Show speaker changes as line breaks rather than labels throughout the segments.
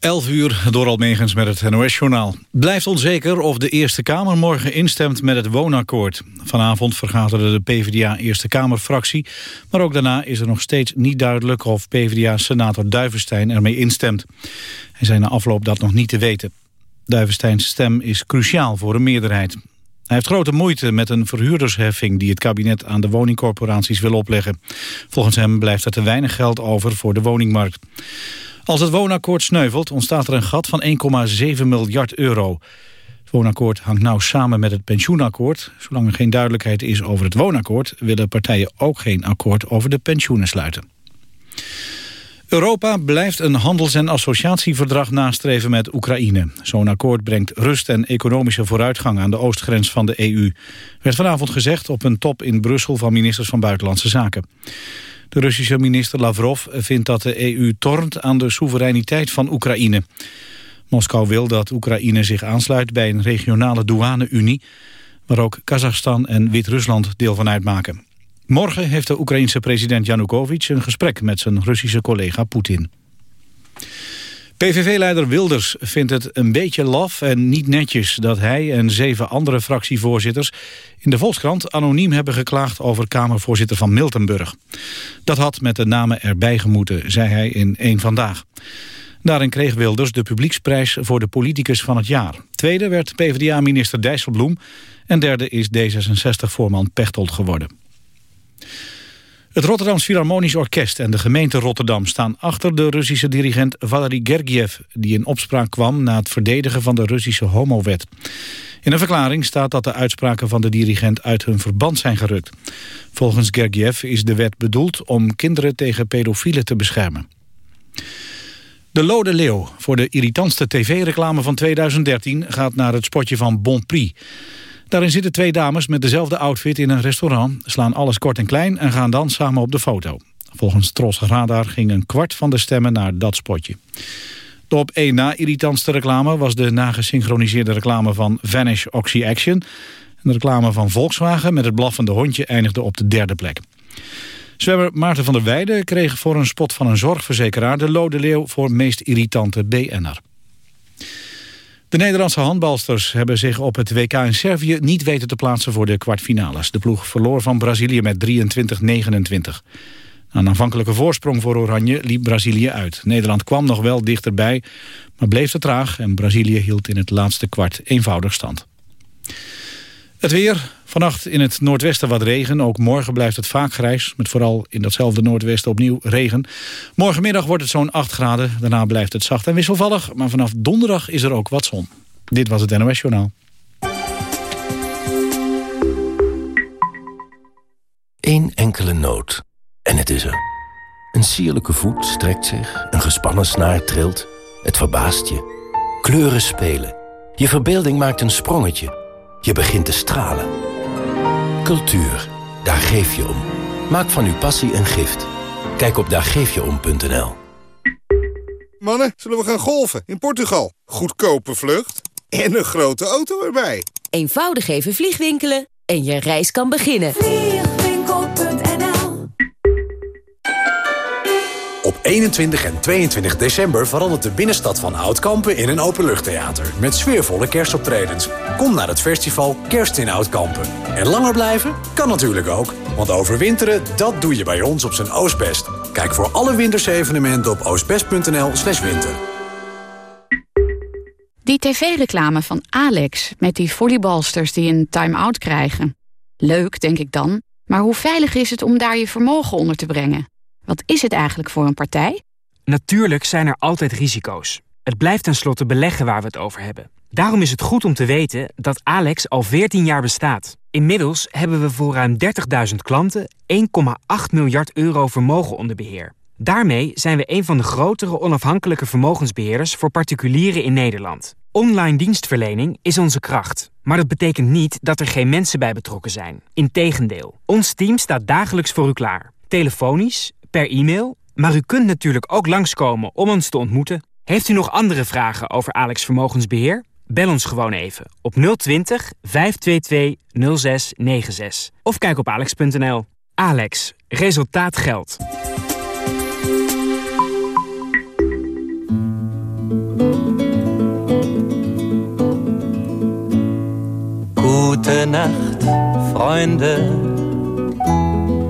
11 uur door Almegens met het NOS-journaal. Blijft onzeker of de Eerste Kamer morgen instemt met het woonakkoord. Vanavond vergaderde de PvdA Eerste Kamerfractie... maar ook daarna is er nog steeds niet duidelijk... of PvdA-senator Duivenstein ermee instemt. Hij zei na afloop dat nog niet te weten. Duivensteins stem is cruciaal voor een meerderheid. Hij heeft grote moeite met een verhuurdersheffing... die het kabinet aan de woningcorporaties wil opleggen. Volgens hem blijft er te weinig geld over voor de woningmarkt. Als het woonakkoord sneuvelt ontstaat er een gat van 1,7 miljard euro. Het woonakkoord hangt nauw samen met het pensioenakkoord. Zolang er geen duidelijkheid is over het woonakkoord... willen partijen ook geen akkoord over de pensioenen sluiten. Europa blijft een handels- en associatieverdrag nastreven met Oekraïne. Zo'n akkoord brengt rust en economische vooruitgang aan de oostgrens van de EU. Werd vanavond gezegd op een top in Brussel van ministers van Buitenlandse Zaken. De Russische minister Lavrov vindt dat de EU tornt aan de soevereiniteit van Oekraïne. Moskou wil dat Oekraïne zich aansluit bij een regionale douane-unie... waar ook Kazachstan en Wit-Rusland deel van uitmaken. Morgen heeft de Oekraïense president Yanukovych een gesprek met zijn Russische collega Poetin. PVV-leider Wilders vindt het een beetje laf en niet netjes... dat hij en zeven andere fractievoorzitters in de Volkskrant anoniem hebben geklaagd... over Kamervoorzitter van Miltenburg. Dat had met de namen erbij gemoeten, zei hij in één Vandaag. Daarin kreeg Wilders de publieksprijs voor de politicus van het jaar. Tweede werd PvdA-minister Dijsselbloem... en derde is D66-voorman Pechtold geworden. Het Rotterdams Philharmonisch Orkest en de gemeente Rotterdam staan achter de Russische dirigent Valery Gergiev, die in opspraak kwam na het verdedigen van de Russische homowet. In een verklaring staat dat de uitspraken van de dirigent uit hun verband zijn gerukt. Volgens Gergiev is de wet bedoeld om kinderen tegen pedofielen te beschermen. De Lode Leeuw voor de irritantste tv-reclame van 2013 gaat naar het spotje van Bonprix. Daarin zitten twee dames met dezelfde outfit in een restaurant... slaan alles kort en klein en gaan dan samen op de foto. Volgens Tros Radar ging een kwart van de stemmen naar dat spotje. De op één na irritantste reclame was de nagesynchroniseerde reclame van Vanish Oxy Action. de reclame van Volkswagen met het blaffende hondje eindigde op de derde plek. Zwemmer Maarten van der Weijden kreeg voor een spot van een zorgverzekeraar... de Lode Leeuw voor meest irritante BN'er. De Nederlandse handbalsters hebben zich op het WK in Servië niet weten te plaatsen voor de kwartfinales. De ploeg verloor van Brazilië met 23-29. Een aanvankelijke voorsprong voor Oranje liep Brazilië uit. Nederland kwam nog wel dichterbij, maar bleef te traag... en Brazilië hield in het laatste kwart eenvoudig stand. Het weer, vannacht in het noordwesten wat regen. Ook morgen blijft het vaak grijs, met vooral in datzelfde noordwesten opnieuw regen. Morgenmiddag wordt het zo'n 8 graden. Daarna blijft het zacht en wisselvallig. Maar vanaf donderdag is er ook wat zon. Dit was het NOS Journaal.
Eén enkele noot. En het is er. Een sierlijke voet strekt zich, een gespannen snaar trilt. Het verbaast je. Kleuren spelen. Je verbeelding maakt een sprongetje. Je begint te stralen. Cultuur, daar geef je om. Maak van uw passie een gift. Kijk op daargeefjeom.nl
Mannen, zullen we gaan golven in Portugal? Goedkope vlucht en een grote auto erbij.
Eenvoudig even vliegwinkelen en je reis kan beginnen.
21 en 22 december verandert de binnenstad van Oudkampen in een openluchttheater. Met sfeervolle kerstoptredens. Kom naar het festival Kerst in Oudkampen. En langer blijven? Kan natuurlijk ook. Want overwinteren, dat doe je bij ons op zijn Oostbest. Kijk voor alle winterse evenementen op oostbest.nl slash winter.
Die tv-reclame van Alex met die volleybalsters die een time-out krijgen. Leuk, denk ik dan. Maar hoe veilig is het om daar je vermogen onder te brengen? Wat is het eigenlijk voor een partij?
Natuurlijk zijn er altijd risico's. Het blijft tenslotte beleggen waar we het over hebben. Daarom is het goed om te weten dat Alex al 14 jaar bestaat. Inmiddels hebben we voor ruim 30.000 klanten 1,8 miljard euro vermogen onder beheer. Daarmee zijn we een van de grotere onafhankelijke vermogensbeheerders voor particulieren in Nederland. Online dienstverlening is onze kracht. Maar dat betekent niet dat er geen mensen bij betrokken zijn. Integendeel, ons team staat dagelijks voor u klaar. Telefonisch, per e-mail, maar u kunt natuurlijk ook langskomen om ons te ontmoeten. Heeft u nog andere vragen over Alex Vermogensbeheer? Bel ons gewoon even op 020 522 0696 of kijk op alex.nl. Alex, resultaat geldt.
Goedenacht, Nacht,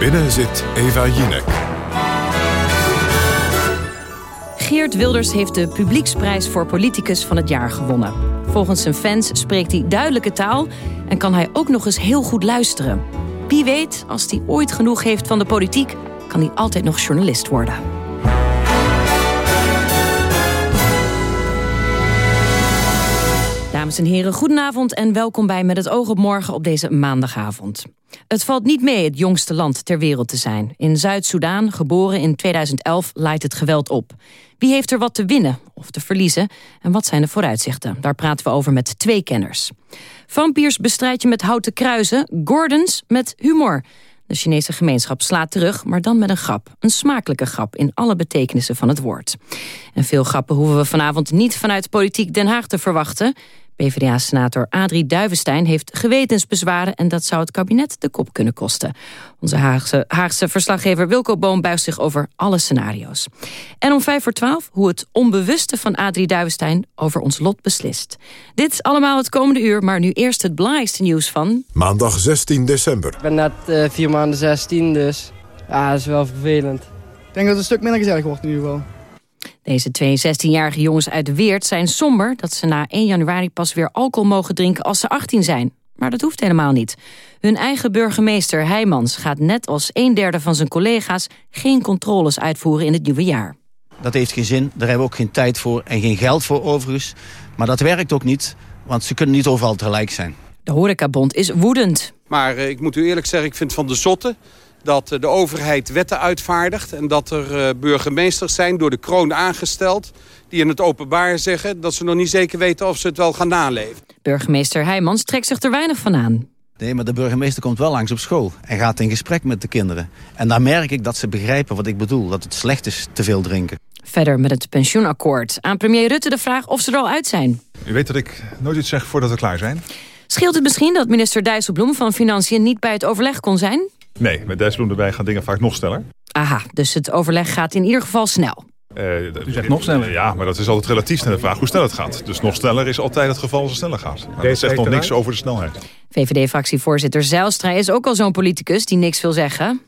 Binnen zit Eva Jinek.
Geert Wilders heeft de publieksprijs voor politicus van het jaar gewonnen. Volgens zijn fans spreekt hij duidelijke taal en kan hij ook nog eens heel goed luisteren. Wie weet, als hij ooit genoeg heeft van de politiek, kan hij altijd nog journalist worden. Dames en heren, goedenavond en welkom bij Met het oog op morgen op deze maandagavond. Het valt niet mee het jongste land ter wereld te zijn. In Zuid-Soedan, geboren in 2011, leidt het geweld op. Wie heeft er wat te winnen of te verliezen en wat zijn de vooruitzichten? Daar praten we over met twee kenners. Vampiers bestrijd je met houten kruisen, Gordons met humor. De Chinese gemeenschap slaat terug, maar dan met een grap. Een smakelijke grap in alle betekenissen van het woord. En veel grappen hoeven we vanavond niet vanuit Politiek Den Haag te verwachten. PvdA-senator Adrie Duivenstein heeft gewetensbezwaren... en dat zou het kabinet de kop kunnen kosten. Onze Haagse, Haagse verslaggever Wilco Boom buigt zich over alle scenario's. En om vijf voor twaalf hoe het onbewuste van Adrie Duivenstein... over ons lot beslist. Dit is allemaal het komende uur, maar nu eerst het belangrijkste nieuws van...
Maandag 16 december.
Ik ben net uh, vier maanden 16, dus ja, dat is wel vervelend.
Ik denk dat het een stuk minder gezellig wordt in ieder geval.
Deze twee 16-jarige jongens uit Weert zijn somber dat ze na 1 januari pas weer alcohol mogen drinken als ze 18 zijn. Maar dat hoeft helemaal niet. Hun eigen burgemeester Heijmans gaat net als een derde van zijn collega's geen controles uitvoeren in het nieuwe jaar.
Dat heeft geen zin, daar hebben we ook geen tijd voor en geen geld voor overigens. Maar dat werkt ook niet, want ze kunnen niet overal tegelijk zijn.
De horecabond is woedend.
Maar uh, ik moet u eerlijk zeggen, ik vind van de zotte dat de overheid wetten uitvaardigt... en dat er burgemeesters zijn door de kroon aangesteld... die in het openbaar zeggen dat ze nog niet zeker weten of ze het wel gaan naleven.
Burgemeester Heijmans trekt zich er weinig van aan.
Nee, maar de burgemeester komt wel langs op school en gaat in gesprek met de kinderen. En daar merk ik dat ze begrijpen wat ik bedoel, dat het slecht is te veel drinken.
Verder met het pensioenakkoord. Aan premier Rutte de vraag of ze er al uit zijn.
U weet dat ik nooit iets zeg voordat we klaar zijn.
Scheelt het misschien dat minister Dijsselbloem van Financiën niet bij het overleg kon zijn?
Nee, met Dijsselbloem erbij gaan dingen vaak nog sneller.
Aha, dus het overleg gaat in ieder geval snel.
Uh, U zegt nog sneller? Ja, maar dat is altijd relatief naar de vraag hoe snel het gaat. Dus nog sneller is altijd het geval als het sneller gaat. Maar dat zegt nog niks over de snelheid.
VVD-fractievoorzitter Zijlstra is ook al zo'n politicus die niks wil zeggen.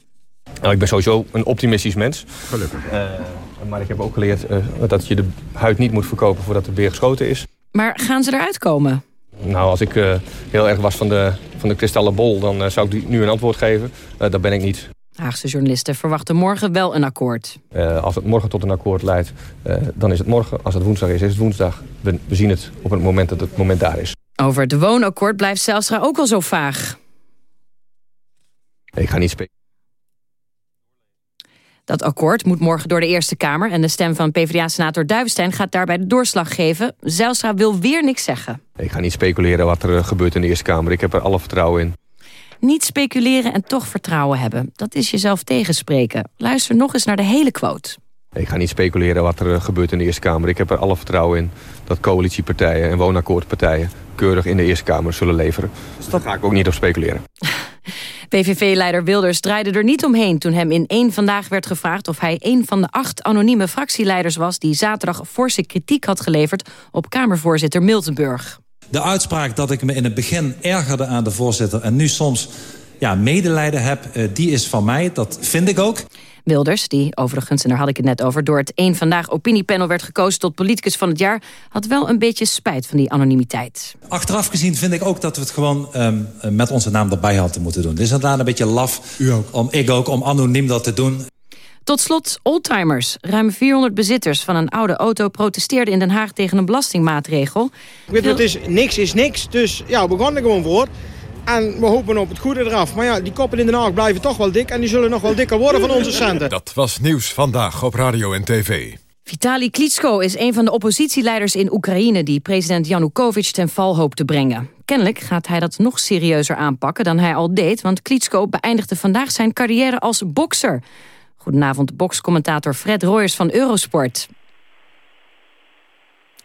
Nou, ik ben sowieso een optimistisch mens.
Gelukkig. Uh,
maar ik heb ook geleerd uh, dat je de huid niet moet verkopen voordat de beer geschoten is.
Maar gaan ze eruit komen?
Nou, als ik uh, heel erg was van de, van de kristallen bol, dan uh, zou ik nu een antwoord geven. Uh, dat ben ik niet.
Haagse journalisten verwachten morgen wel een akkoord.
als het morgen tot een akkoord leidt, dan is het morgen. Als het woensdag is, is het woensdag. We, we, zien het op het moment dat het moment daar is.
Over het woonakkoord blijft Zijlstra ook al zo vaag.
Ik ga niet spreken.
Dat akkoord moet morgen door de Eerste Kamer... en de stem van PvdA-senator Duivenstein gaat daarbij de doorslag geven. Zijlstra wil weer niks zeggen.
Ik ga niet speculeren wat er gebeurt in de Eerste Kamer. Ik heb er alle vertrouwen in.
Niet speculeren en toch vertrouwen hebben. Dat is jezelf tegenspreken. Luister nog eens naar de hele quote.
Ik ga niet speculeren wat er gebeurt in de Eerste Kamer. Ik heb er alle vertrouwen in dat coalitiepartijen en woonakkoordpartijen... keurig in de Eerste Kamer zullen leveren. Dus daar ga ik ook niet op speculeren.
PVV-leider Wilders draaide er niet omheen toen hem in één Vandaag werd gevraagd... of hij een van de acht anonieme fractieleiders was... die zaterdag forse kritiek had geleverd op Kamervoorzitter Miltenburg.
De uitspraak dat ik me in het begin ergerde aan de voorzitter... en nu soms ja, medelijden heb, die is van mij. Dat vind ik ook.
Wilders, die overigens, en daar had ik het net over... door het één Vandaag opiniepanel werd gekozen tot politicus van het jaar... had wel een beetje spijt van die anonimiteit.
Achteraf gezien vind ik ook dat we het gewoon um, met onze naam erbij hadden moeten doen. Het is inderdaad een beetje laf,
U ook.
Om, ik ook, om anoniem dat te doen.
Tot slot oldtimers. Ruim 400 bezitters van een oude auto protesteerden in Den Haag tegen een belastingmaatregel.
Weet, het is, niks is niks, dus ja, we er gewoon voor. En we hopen op het goede eraf. Maar ja, die koppen in Den Haag blijven toch wel dik... en die zullen nog wel dikker worden van onze centen.
Dat was Nieuws Vandaag op Radio en TV.
Vitali Klitschko is een van de oppositieleiders in Oekraïne... die president Janukovic ten val hoopt te brengen. Kennelijk gaat hij dat nog serieuzer aanpakken dan hij al deed... want Klitschko beëindigde vandaag zijn carrière als bokser. Goedenavond, bokscommentator Fred Royers van Eurosport.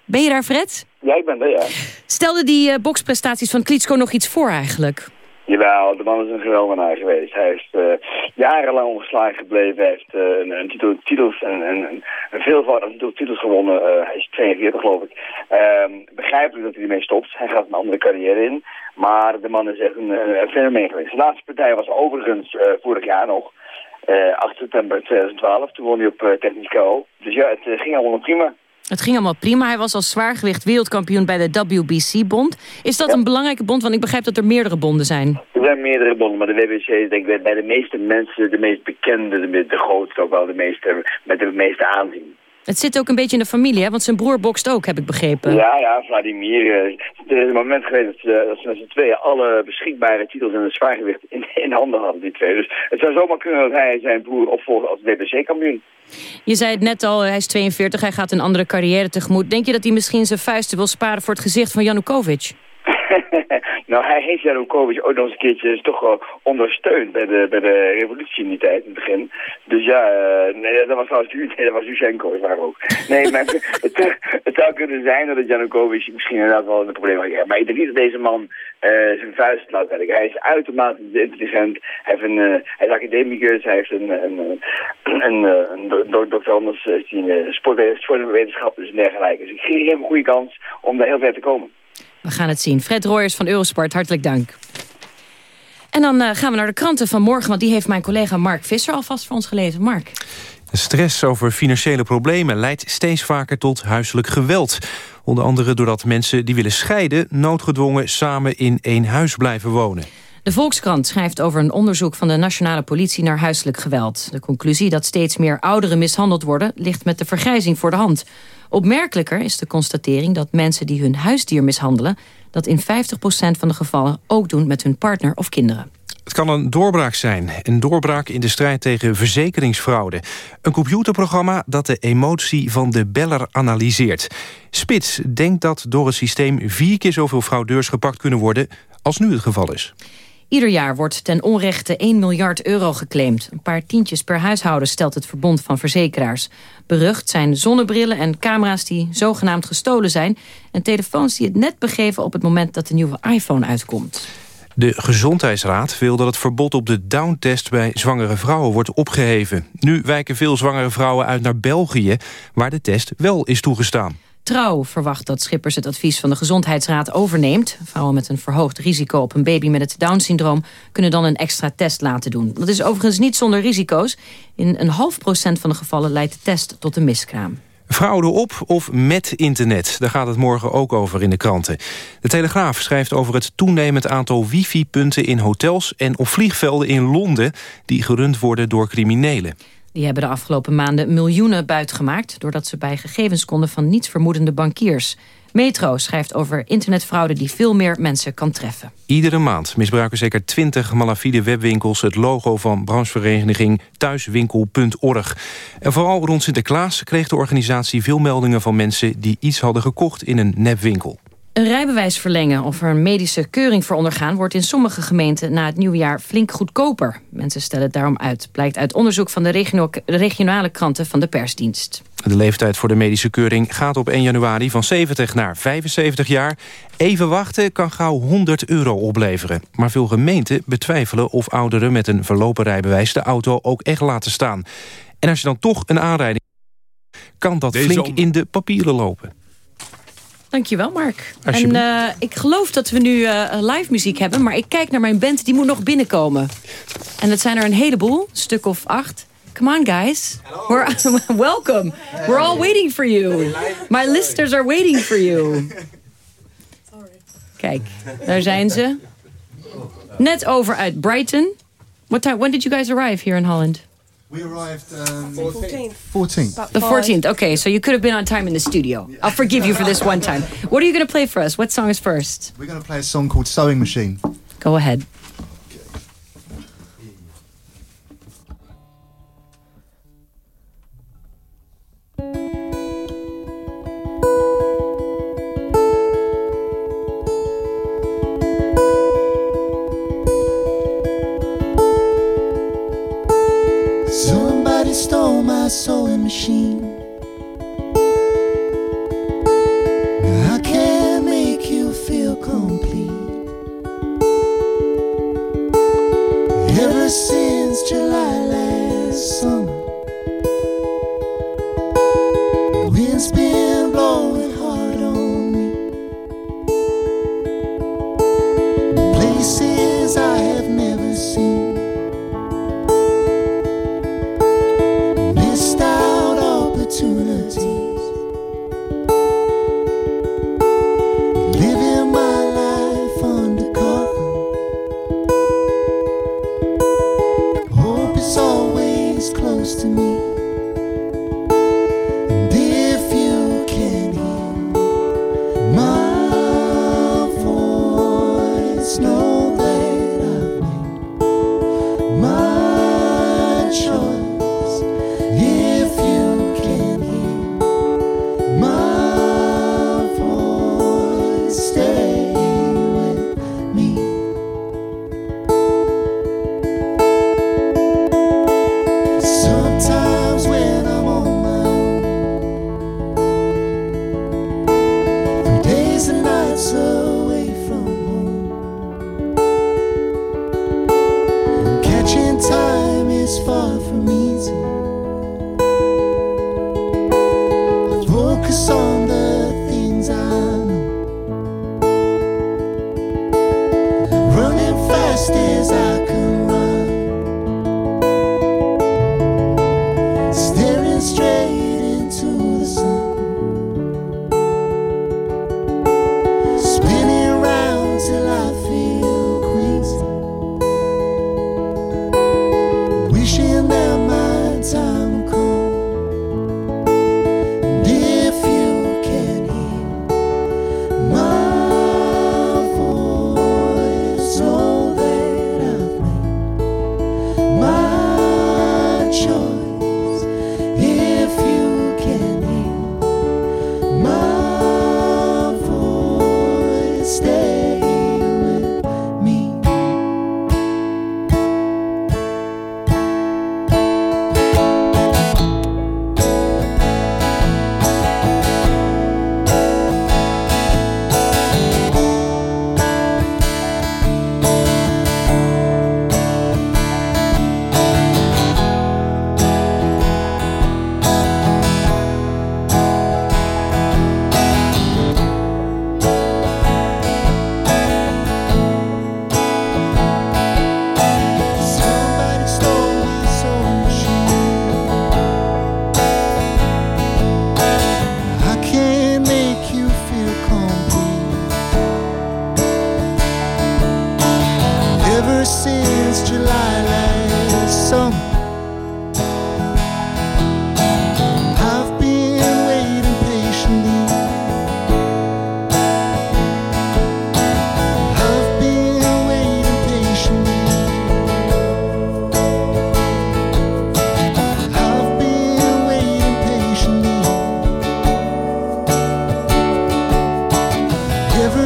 Ben je daar, Fred?
Ja, ik ben er, ja.
Stelde die uh, boksprestaties van Klitschko nog iets voor eigenlijk?
Jawel, de man is een geweldenaar geweest. Hij is uh, jarenlang ongeslagen gebleven. Hij heeft uh, een, een titel, titels en een, een veelvoud aantal titels gewonnen. Hij is 42 geloof ik. Ehm, begrijpelijk dat hij ermee stopt. Hij gaat een andere carrière in. Maar de man is echt een, een fenomeen geweest. De laatste partij was overigens vorig jaar nog. 8 september 2012. Toen won hij op technisch KO. Dus ja, het ging allemaal prima.
Het ging allemaal prima. Hij was als zwaargewicht wereldkampioen bij de WBC-bond. Is dat een belangrijke bond? Want ik begrijp dat er meerdere bonden zijn.
Er zijn meerdere bonden, maar de WBC is denk ik bij de meeste mensen de meest bekende, de, de grootste, ook wel de meeste, met de meeste aanzien.
Het zit ook een beetje in de familie, hè? want zijn broer bokst ook, heb ik begrepen.
Ja, ja, Vladimir. Er is een moment geweest dat ze, dat ze met z'n tweeën alle beschikbare titels in het zwaargewicht in, in handen hadden, die twee. Dus het zou zomaar kunnen dat hij zijn broer opvolgt als WBC-kampioen.
Je zei het net al, hij is 42, hij gaat een andere carrière tegemoet. Denk je dat hij misschien zijn vuisten wil sparen voor het gezicht van Janukovic?
Nou, hij heeft Janukovic ook nog eens een keertje toch ondersteund bij de, bij de revolutie in die tijd, in het begin. Dus ja, uh, nee, dat was trouwens nee, dat was Yushchenko, is waar ook. Nee, maar het, het, zou kunnen zijn dat Janukovic misschien inderdaad wel een probleem had. Maar ik denk niet dat deze man uh, zijn vuist laat werken. Hij is uitermate intelligent, hij, heeft een, uh, hij is academicus, hij heeft een, een, een, een, een, dokter anders, is dus en dergelijke. Dus ik geef hem een goede kans om daar heel ver te komen.
We gaan het zien. Fred Royers van Eurosport, hartelijk dank. En dan uh, gaan we naar de kranten van morgen... want die heeft mijn collega Mark Visser alvast voor ons gelezen. Mark.
Stress over financiële problemen leidt steeds vaker tot huiselijk geweld. Onder andere doordat mensen die willen scheiden... noodgedwongen samen in één huis blijven wonen.
De Volkskrant schrijft over een onderzoek van de nationale politie naar huiselijk geweld. De conclusie dat steeds meer ouderen mishandeld worden... ligt met de vergrijzing voor de hand. Opmerkelijker is de constatering dat mensen die hun huisdier mishandelen... dat in 50% van de gevallen ook doen met hun partner of kinderen.
Het kan een doorbraak zijn. Een doorbraak in de strijd tegen verzekeringsfraude. Een computerprogramma dat de emotie van de beller analyseert. Spits denkt dat door het systeem vier keer zoveel fraudeurs gepakt kunnen worden... als nu het geval is.
Ieder jaar wordt ten onrechte 1 miljard euro geclaimd. Een paar tientjes per huishouden stelt het Verbond van Verzekeraars. Berucht zijn zonnebrillen en camera's die zogenaamd gestolen zijn... en telefoons die het net begeven op het moment dat de nieuwe iPhone uitkomt.
De Gezondheidsraad wil dat het verbod op de downtest bij zwangere vrouwen wordt opgeheven. Nu wijken veel zwangere vrouwen uit naar België, waar de test wel is toegestaan.
Trouw verwacht dat Schippers het advies van de Gezondheidsraad overneemt. Vrouwen met een verhoogd risico op een baby met het Down-syndroom... kunnen dan een extra test laten doen. Dat is overigens niet zonder risico's. In een half procent van de gevallen leidt de test tot een miskraam.
Fraude op of met internet? Daar gaat het morgen ook over in de kranten. De Telegraaf schrijft over het toenemend aantal wifi-punten in hotels... en op vliegvelden in Londen die gerund worden door criminelen.
Die hebben de afgelopen maanden miljoenen buitgemaakt... doordat ze bij gegevens konden van nietsvermoedende bankiers. Metro schrijft over internetfraude die veel meer mensen kan treffen.
Iedere maand misbruiken zeker 20 malafide webwinkels... het logo van branchevereniging thuiswinkel.org. En vooral rond Sinterklaas kreeg de organisatie veel meldingen van mensen... die iets hadden gekocht in een nepwinkel.
Een rijbewijs verlengen of er een medische keuring voor ondergaan... wordt in sommige gemeenten na het nieuwe jaar flink goedkoper. Mensen stellen het daarom uit. Blijkt uit onderzoek van de regionale kranten van de persdienst.
De leeftijd voor de medische keuring gaat op 1 januari van 70 naar 75 jaar. Even wachten kan gauw 100 euro opleveren. Maar veel gemeenten betwijfelen of ouderen met een verlopen rijbewijs... de auto ook echt laten staan. En als je dan toch een aanrijding kan dat flink in de papieren lopen.
Dankjewel, Mark. En uh, ik geloof dat we nu uh, live muziek hebben... maar ik kijk naar mijn band, die moet nog binnenkomen. En dat zijn er een heleboel, een stuk of acht. Come on, guys. We're, welcome. We're all waiting for you. My listeners are waiting for you. Kijk, daar zijn ze. Net over uit Brighton. What time, when did you guys arrive here in Holland?
We arrived um, 14th. 14th.
The 14th. Okay, so you could have been on time in the studio. I'll forgive you for this one time. What are you going to play for us? What song is first?
We're going to play a song called Sewing Machine.
Go ahead.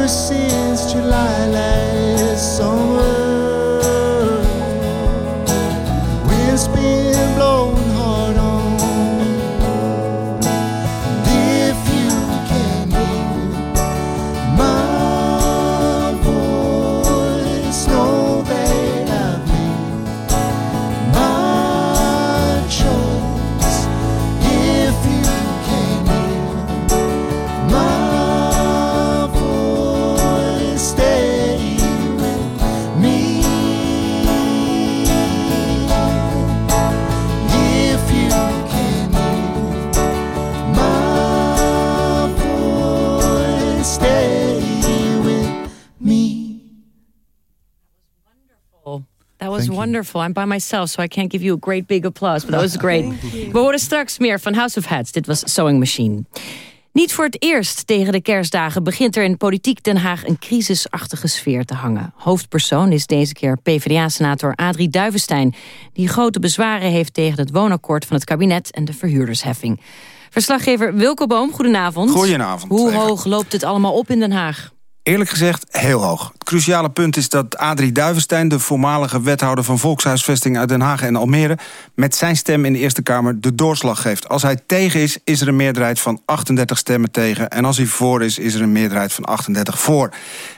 since July last summer.
wonderful. I'm by myself, so I can't give you a great big applause. But that was great. We horen straks meer van House of Hats. Dit was Sewing Machine. Niet voor het eerst tegen de kerstdagen begint er in politiek Den Haag een crisisachtige sfeer te hangen. Hoofdpersoon is deze keer PvdA-senator Adrie Duivenstein... die grote bezwaren heeft tegen het woonakkoord van het kabinet en de verhuurdersheffing. Verslaggever Wilco Boom, goedenavond.
Goedenavond.
Hoe hoog loopt het allemaal op in Den Haag?
Eerlijk gezegd heel hoog. Het cruciale punt is dat Adrie Duivenstein... de voormalige wethouder van Volkshuisvesting uit Den Haag en Almere... met zijn stem in de Eerste Kamer de doorslag geeft. Als hij tegen is, is er een meerderheid van 38 stemmen tegen. En als hij voor is, is er een meerderheid van 38 voor.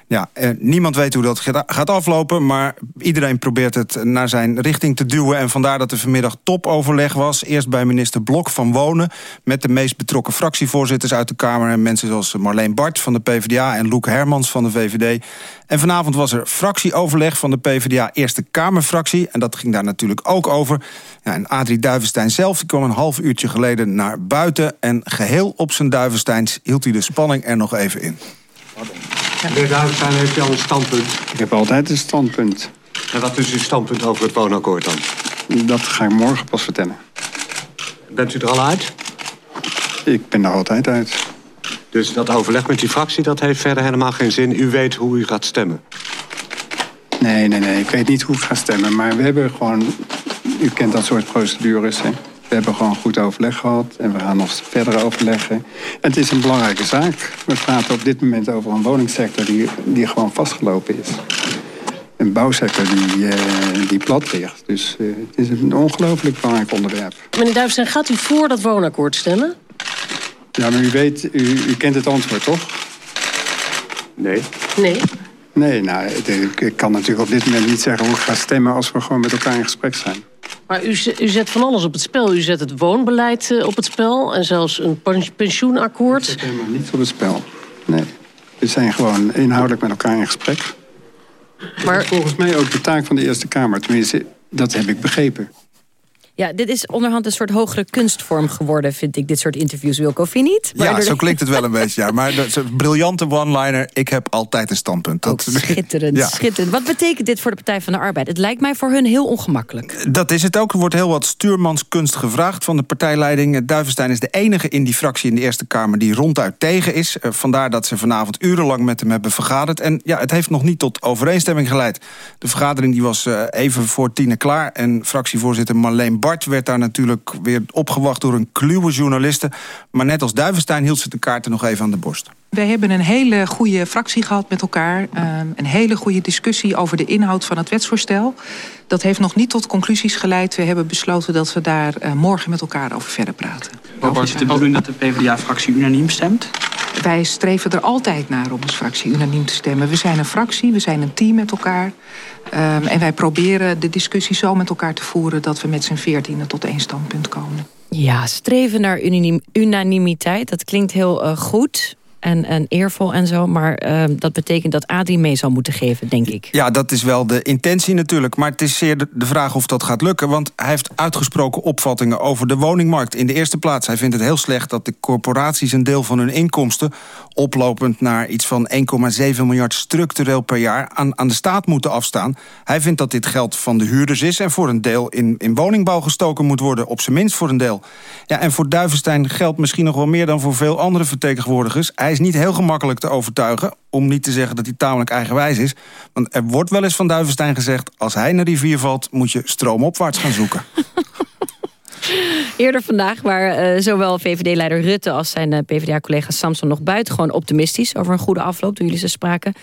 Ja, eh, niemand weet hoe dat gaat aflopen... maar iedereen probeert het naar zijn richting te duwen... en vandaar dat er vanmiddag topoverleg was. Eerst bij minister Blok van Wonen... met de meest betrokken fractievoorzitters uit de Kamer... en mensen zoals Marleen Bart van de PvdA en Loek Hermans van de VVD. En vanavond was er fractieoverleg van de PvdA Eerste Kamerfractie... en dat ging daar natuurlijk ook over. Ja, en Adrie Duivenstein zelf kwam een half uurtje geleden naar buiten... en geheel op zijn Duivensteins hield hij de spanning er nog even in.
Meneer Duivenstein, heeft u al een standpunt?
Ik heb altijd een standpunt.
En wat is uw standpunt over het woonakkoord dan?
Dat ga ik morgen pas vertellen.
Bent u er al uit?
Ik ben er altijd uit.
Dus dat overleg met die fractie, dat heeft verder helemaal geen zin. U weet hoe u gaat stemmen.
Nee, nee, nee. Ik weet niet hoe ik ga stemmen. Maar we hebben gewoon... U kent dat soort procedures, hè? We hebben gewoon goed overleg gehad en we gaan nog verder overleggen. En het is een belangrijke zaak. We praten op dit moment over een woningsector die, die gewoon vastgelopen is. Een bouwsector die, uh, die plat ligt. Dus uh, het is een ongelooflijk belangrijk onderwerp.
Meneer Duivestein, gaat u voor dat woonakkoord stemmen?
Ja, maar u weet, u, u kent het antwoord, toch?
Nee.
Nee?
Nee, nou, ik kan natuurlijk op dit moment niet zeggen hoe ik ga stemmen... als we gewoon met elkaar in gesprek zijn.
Maar u, u zet van alles op het spel. U zet het woonbeleid uh, op het spel en zelfs een pensioenakkoord.
Ik zet helemaal niets op het spel. Nee. We zijn gewoon inhoudelijk met elkaar in gesprek. Maar... Dat is volgens mij ook de taak van de Eerste Kamer. Tenminste, dat heb ik begrepen.
Ja, dit is onderhand een soort hogere kunstvorm geworden, vind ik, dit soort interviews, Wilco, vind niet?
Ja, zo klinkt het wel een beetje, ja. Maar de, briljante one-liner, ik heb altijd een standpunt.
Dat, schitterend, ja. schitterend. Wat betekent dit voor de Partij van de Arbeid? Het lijkt mij voor hun heel ongemakkelijk.
Dat is het ook. Er wordt heel wat stuurmanskunst gevraagd van de partijleiding. Duivenstein is de enige in die fractie in de Eerste Kamer die ronduit tegen is. Eh, vandaar dat ze vanavond urenlang met hem hebben vergaderd. En ja, het heeft nog niet tot overeenstemming geleid. De vergadering die was eh, even voor tienen klaar. En fractievoorzitter Marleen Bart werd daar natuurlijk weer opgewacht door een kluwe journalisten. Maar net als Duivenstein hield ze de kaarten nog even aan de borst.
Wij hebben een hele goede fractie gehad met elkaar. Um, een hele goede discussie over de inhoud van het wetsvoorstel. Dat heeft nog niet tot conclusies geleid. We hebben besloten dat we daar uh, morgen met elkaar over verder praten.
Wat is de bedoeling dat de PvdA-fractie unaniem stemt?
Wij streven er altijd naar om als fractie unaniem te stemmen. We zijn een fractie, we zijn een team met elkaar. Um, en wij proberen de discussie zo met elkaar te voeren... dat we met z'n veertienen tot één standpunt komen.
Ja, streven naar unanimiteit, dat klinkt heel uh, goed en, en eervol en zo. Maar uh, dat betekent dat Adrie mee zal moeten geven, denk ik.
Ja, dat is wel de intentie natuurlijk. Maar het is zeer de vraag of dat gaat lukken. Want hij heeft uitgesproken opvattingen over de woningmarkt. In de eerste plaats, hij vindt het heel slecht dat de corporaties... een deel van hun inkomsten, oplopend naar iets van 1,7 miljard structureel per jaar... Aan, aan de staat moeten afstaan. Hij vindt dat dit geld van de huurders is... en voor een deel in, in woningbouw gestoken moet worden. Op zijn minst voor een deel. Ja, en voor Duivenstein geldt misschien nog wel meer dan voor veel andere vertegenwoordigers. Hij is niet heel gemakkelijk te overtuigen... om niet te zeggen dat hij tamelijk eigenwijs is. Want er wordt wel eens van Duivenstein gezegd... als hij in een rivier valt, moet je stroomopwaarts gaan zoeken.
Eerder vandaag waren uh, zowel VVD-leider Rutte als zijn uh, PvdA-collega Samson nog buitengewoon optimistisch over een goede afloop toen jullie ze spraken.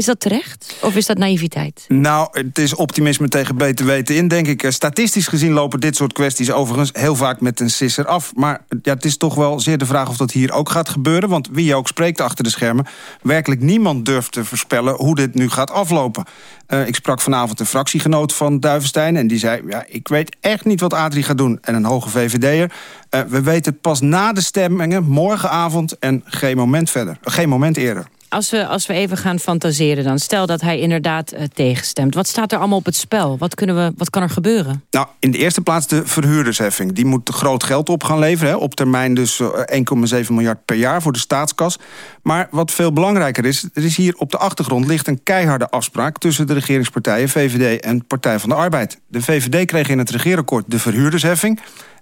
Is dat terecht of is dat naïviteit?
Nou, het is optimisme tegen beter weten in, denk ik. Statistisch gezien lopen dit soort kwesties overigens heel vaak met een sisser af. Maar ja, het is toch wel zeer de vraag of dat hier ook gaat gebeuren. Want wie je ook spreekt achter de schermen... werkelijk niemand durft te voorspellen hoe dit nu gaat aflopen. Uh, ik sprak vanavond een fractiegenoot van Duivenstein... en die zei, ja, ik weet echt niet wat Adrie gaat doen. En een hoge VVD'er. Uh, we weten het pas na de stemmingen, morgenavond... en geen moment verder, geen moment eerder.
Als we, als we even gaan fantaseren dan. Stel dat hij inderdaad uh, tegenstemt. Wat staat er allemaal op het spel? Wat, kunnen we, wat kan er gebeuren?
Nou, in de eerste plaats de verhuurdersheffing. Die moet groot geld op gaan leveren. Hè. Op termijn dus 1,7 miljard per jaar voor de staatskas. Maar wat veel belangrijker is... er is hier op de achtergrond ligt een keiharde afspraak... tussen de regeringspartijen VVD en Partij van de Arbeid. De VVD kreeg in het regeerakkoord de verhuurdersheffing...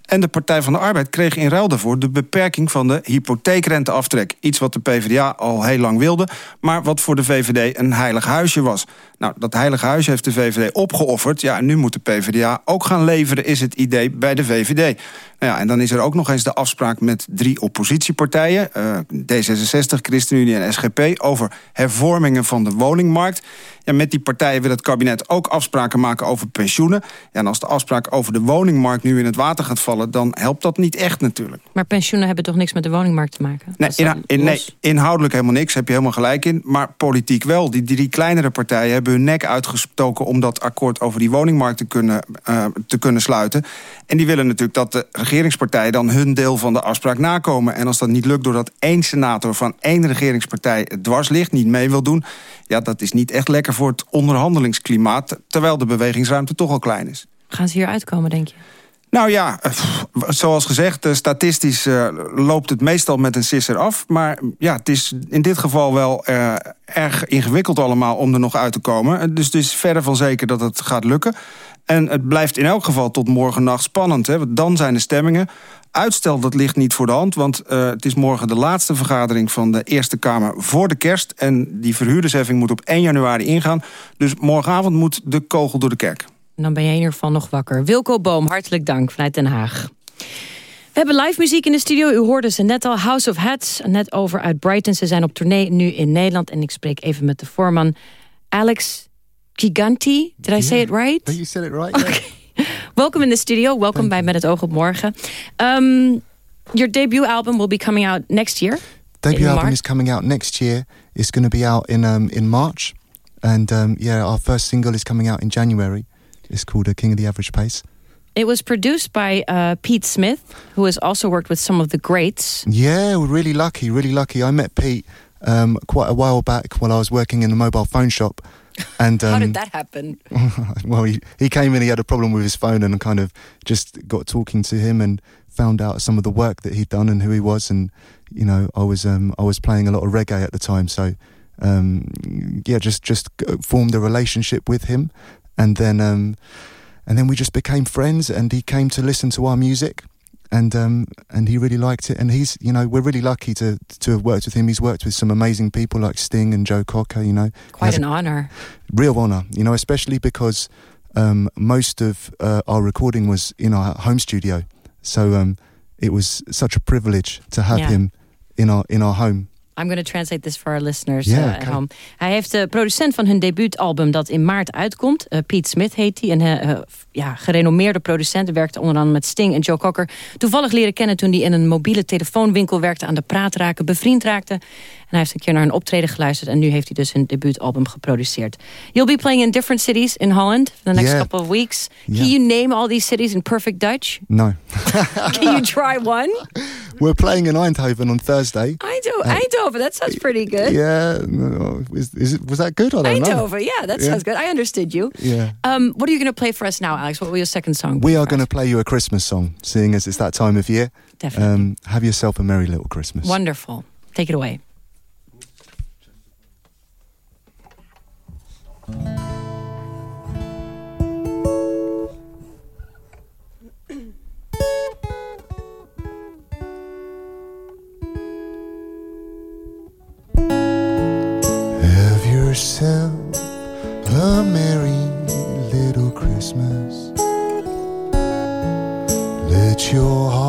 En de Partij van de Arbeid kreeg in ruil daarvoor de beperking van de hypotheekrenteaftrek. Iets wat de PvdA al heel lang wilde, maar wat voor de VVD een heilig huisje was. Nou, dat heilige huis heeft de VVD opgeofferd. Ja, en nu moet de PvdA ook gaan leveren, is het idee bij de VVD. Nou ja, en dan is er ook nog eens de afspraak met drie oppositiepartijen... Uh, D66, ChristenUnie en SGP... over hervormingen van de woningmarkt. Ja, met die partijen wil het kabinet ook afspraken maken over pensioenen. Ja, en als de afspraak over de woningmarkt nu in het water gaat vallen... dan helpt dat niet echt natuurlijk.
Maar pensioenen hebben toch niks met de woningmarkt te maken?
Nee, inha in, nee inhoudelijk helemaal niks, heb je helemaal gelijk in. Maar politiek wel. Die drie kleinere partijen hebben hun nek uitgestoken... om dat akkoord over die woningmarkt te kunnen, uh, te kunnen sluiten. En die willen natuurlijk dat de regeringspartijen... dan hun deel van de afspraak nakomen. En als dat niet lukt doordat één senator van één regeringspartij dwars ligt... niet mee wil doen, ja, dat is niet echt lekker voor het onderhandelingsklimaat... terwijl de bewegingsruimte toch al klein is.
Gaan ze hier uitkomen, denk je?
Nou ja, eh, zoals gezegd, eh, statistisch uh, loopt het meestal met een sisser af. Maar ja, het is in dit geval wel erg ingewikkeld allemaal om er nog uit te komen. Dus het is verder van zeker dat het gaat lukken. En het blijft in elk geval tot morgennacht spannend. Hè? Want dan zijn de stemmingen. Uitstel dat ligt niet voor de hand, want uh, het is morgen de laatste vergadering van de Eerste Kamer voor de kerst. En die verhuurdersheffing moet op 1 januari ingaan. Dus morgenavond moet de kogel door de kerk.
En dan ben je in ieder geval nog wakker. Wilco Boom, hartelijk dank vanuit Den Haag. We hebben live muziek in de studio. U hoorde ze net al, House of Hats. Net over uit Brighton. Ze zijn op tournee nu in Nederland. En ik spreek even met de voorman Alex Giganti. Did I say it right?
You said it right.
Okay. Welcome in the studio. Welcome bij Met het oog op morgen. Um, your debut album will be coming out next year.
Debut album March. is coming out next year. It's going to be out in um, in March. And um, yeah, our first single is coming out in January. It's called uh, King of the Average Pace.
It was produced by uh, Pete Smith, who has also worked with some of the greats.
Yeah, we're really lucky, really lucky. I met Pete um, quite a while back while I was working in the mobile phone shop. And um,
how did that happen?
well, he, he came in, he had a problem with his phone, and kind of just got talking to him and found out some of the work that he'd done and who he was. And you know, I was um, I was playing a lot of reggae at the time, so um, yeah, just just formed a relationship with him, and then um, and then we just became friends. And he came to listen to our music, and um, and he really liked it. And he's you know we're really lucky to to have worked with him. He's worked with some amazing people like Sting and Joe Cocker. You know,
quite an honor,
real honor. You know, especially because um, most of uh, our recording was in our home studio, so um, it was such a privilege to have
Yeah.
him in our in our home.
I'm going to translate this for our listeners uh, at home. Hij heeft de producent van hun debuutalbum dat in maart uitkomt. Uh, Pete Smith heet hij. Een uh, uh, ja, gerenommeerde producent. Werkte onder andere met Sting en Joe Cocker. Toevallig leren kennen toen hij in een mobiele telefoonwinkel werkte. Aan de praat raken, bevriend raakte. Hij heeft een keer naar een optreden geluisterd. En nu heeft hij dus hun debuutalbum geproduceerd. You'll be playing in different cities in Holland. For the next
Yeah.
couple of weeks.
Yeah.
Can you name all these cities in perfect Dutch?
No,
Can you try one?
we're playing in Eindhoven on Thursday.
Eindo- Eindhoven, that sounds pretty good.
Yeah, is, is it was that good? I don't know.
Eindhoven, yeah, that
Yeah.
sounds good. I understood you.
Yeah.
Um, what are you going to play for us now, Alex? What will your second song be?
We are going to play you a Christmas song, seeing as it's that time of year.
Definitely.
Um, have yourself a merry little Christmas.
Wonderful. Take it away.
A merry little Christmas. Let your heart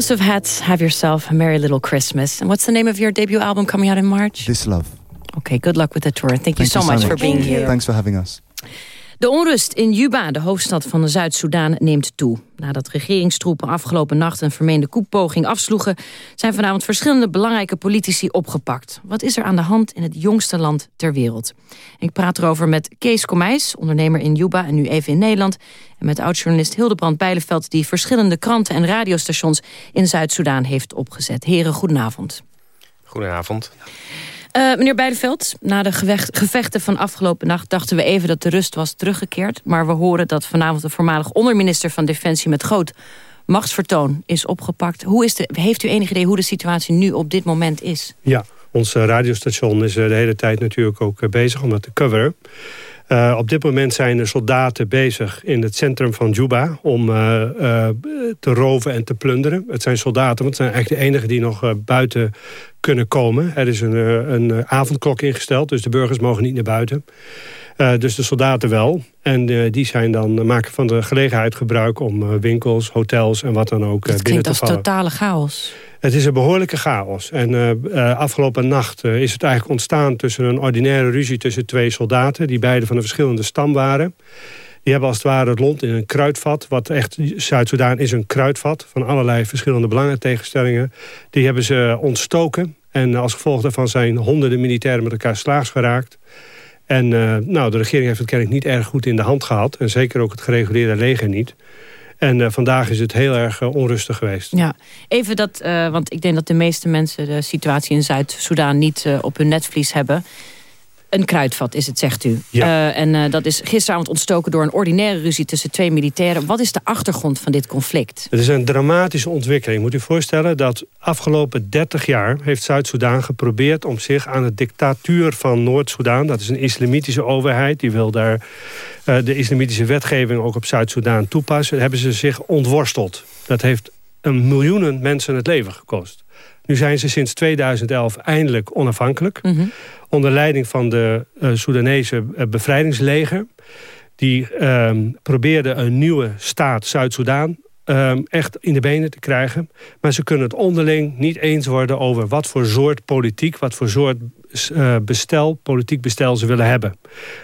House of Hats, Have Yourself a Merry Little Christmas. And what's the name of your debut album coming out in March?
This Love.
Okay, good luck with the tour. Thank, you
Thank
so much for being here.
Thanks for having us.
De onrust in Juba, de hoofdstad van Zuid-Soedan, neemt toe. Nadat regeringstroepen afgelopen nacht een vermeende koepoging afsloegen... zijn vanavond verschillende belangrijke politici opgepakt. Wat is er aan de hand in het jongste land ter wereld? Ik praat erover met Kees Komijs, ondernemer in Juba en nu even in Nederland... en met oud-journalist Hildebrand Bijleveld... die verschillende kranten en radiostations in Zuid-Soedan heeft opgezet. Heren, goedenavond.
Goedenavond.
Uh, meneer Beideveld, na de gevecht, gevechten van afgelopen nacht... dachten we even dat de rust was teruggekeerd. Maar we horen dat vanavond de voormalig onderminister van Defensie... met groot machtsvertoon is opgepakt. Hoe is de, heeft u enig idee hoe de situatie nu op dit moment is?
Ja, ons radiostation is de hele tijd natuurlijk ook bezig om dat te coveren. Uh, op dit moment zijn er soldaten bezig in het centrum van Juba... om uh, uh, te roven en te plunderen. Het zijn soldaten, want het zijn eigenlijk de enigen die nog buiten kunnen komen. Er is een, een avondklok ingesteld, dus de burgers mogen niet naar buiten. dus de soldaten wel. En die zijn dan, maken van de gelegenheid gebruik om winkels, hotels en wat dan ook binnen te vallen.
Het klinkt als totale chaos.
Het is een behoorlijke chaos. En uh, afgelopen nacht uh, is het eigenlijk ontstaan tussen een ordinaire ruzie tussen twee soldaten... die beide van een verschillende stam waren. Die hebben als het ware het land in een kruidvat. Wat echt, Zuid-Soedan is een kruidvat van allerlei verschillende belangentegenstellingen. Die hebben ze ontstoken. En als gevolg daarvan zijn honderden militairen met elkaar slaags geraakt. En nou, de regering heeft het kennelijk niet erg goed in de hand gehad. En zeker ook het gereguleerde leger niet. En uh, vandaag is het heel erg uh, onrustig geweest.
Ja, even dat, uh, want ik denk dat de meeste mensen de situatie in Zuid-Soedan niet op hun netvlies hebben. Een kruidvat is het, zegt u.
Ja.
en dat is gisteravond ontstoken door een ordinaire ruzie tussen twee militairen. Wat is de achtergrond van dit conflict?
Het is een dramatische ontwikkeling. Moet u voorstellen dat afgelopen 30 jaar heeft Zuid-Soedan geprobeerd om zich aan de dictatuur van Noord-Soedan, dat is een islamitische overheid, die wil daar uh, de islamitische wetgeving ook op Zuid-Soedan toepassen, hebben ze zich ontworsteld. Dat heeft een miljoenen mensen het leven gekost. Nu zijn ze sinds 2011 eindelijk onafhankelijk.
Mhm.
Mm -hmm. Onder leiding van de uh, Soedanese uh, bevrijdingsleger. Die uh, probeerde een nieuwe staat Zuid-Soedan um, echt in de benen te krijgen. Maar ze kunnen het onderling niet eens worden over wat voor soort politiek, wat voor soort bestel, politiek bestel ze willen hebben.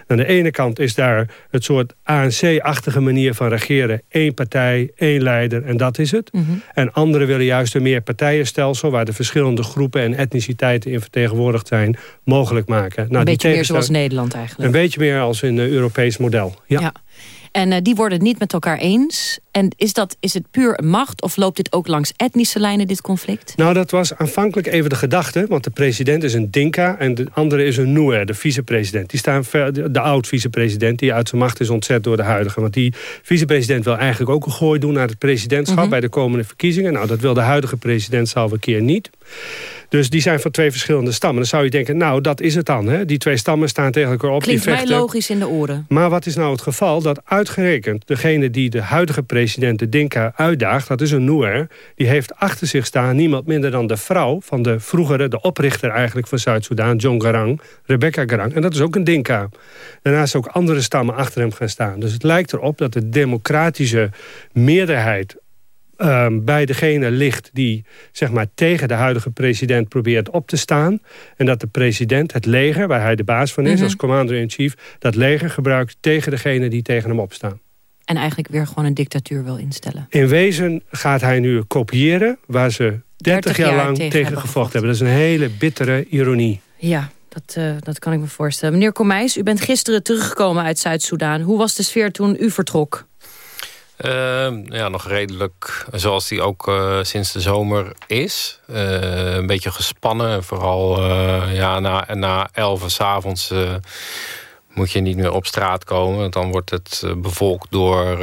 Aan de ene kant is daar het soort ANC-achtige manier van regeren. Eén partij, één leider en dat is het.
Mhm.
Mm -hmm. En anderen willen juist een meer partijenstelsel... waar de verschillende groepen en etniciteiten in vertegenwoordigd zijn... mogelijk maken.
Nou, een beetje meer zoals Nederland eigenlijk.
Een beetje meer als in het Europees model, ja.
ja. En uh, die worden het niet met elkaar eens. En is, dat, is het puur macht of loopt dit ook langs etnische lijnen, dit conflict?
Nou, dat was aanvankelijk even de gedachte. Want de president is een Dinka en de andere is een Nuer, de vicepresident. Die staan ver, de, de oud-vicepresident die uit zijn macht is ontzet door de huidige. Want die vicepresident wil eigenlijk ook een gooi doen naar het presidentschap... Mm -hmm. bij de komende verkiezingen. Nou, dat wil de huidige president Salva Kiir niet. Dus die zijn van twee verschillende stammen. Dan zou je denken, nou, dat is het dan. Hè? Die twee stammen staan tegen elkaar op.
Klinkt
die vechten.
mij logisch in de oren.
Maar wat is nou het geval? Dat uitgerekend degene die de huidige president de Dinka uitdaagt... dat is een Noer, die heeft achter zich staan... niemand minder dan de vrouw van de vroegere... de oprichter eigenlijk van Zuid-Soedan, John Garang, Rebecca Garang. En dat is ook een Dinka. Daarnaast ook andere stammen achter hem gaan staan. Dus het lijkt erop dat de democratische meerderheid um, bij degene ligt die zeg maar, tegen de huidige president probeert op te staan. En dat de president, het leger, waar hij de baas van is, mm -hmm. als commander-in-chief... dat leger gebruikt tegen degene die tegen hem opstaan.
En eigenlijk weer gewoon een dictatuur wil instellen.
In wezen gaat hij nu kopiëren waar ze 30, 30 jaar, jaar, lang tegen, tegen gevochten hebben. Dat is een hele bittere ironie.
Ja, dat, uh, dat kan ik me voorstellen. Meneer Komijs, u bent gisteren teruggekomen uit Zuid-Soedan. Hoe was de sfeer toen u vertrok?
Uh, ja, nog redelijk zoals die ook uh, sinds de zomer is. Uh, een beetje gespannen. Vooral ja, na, na elf s'avonds moet je niet meer op straat komen. Dan wordt het bevolkt door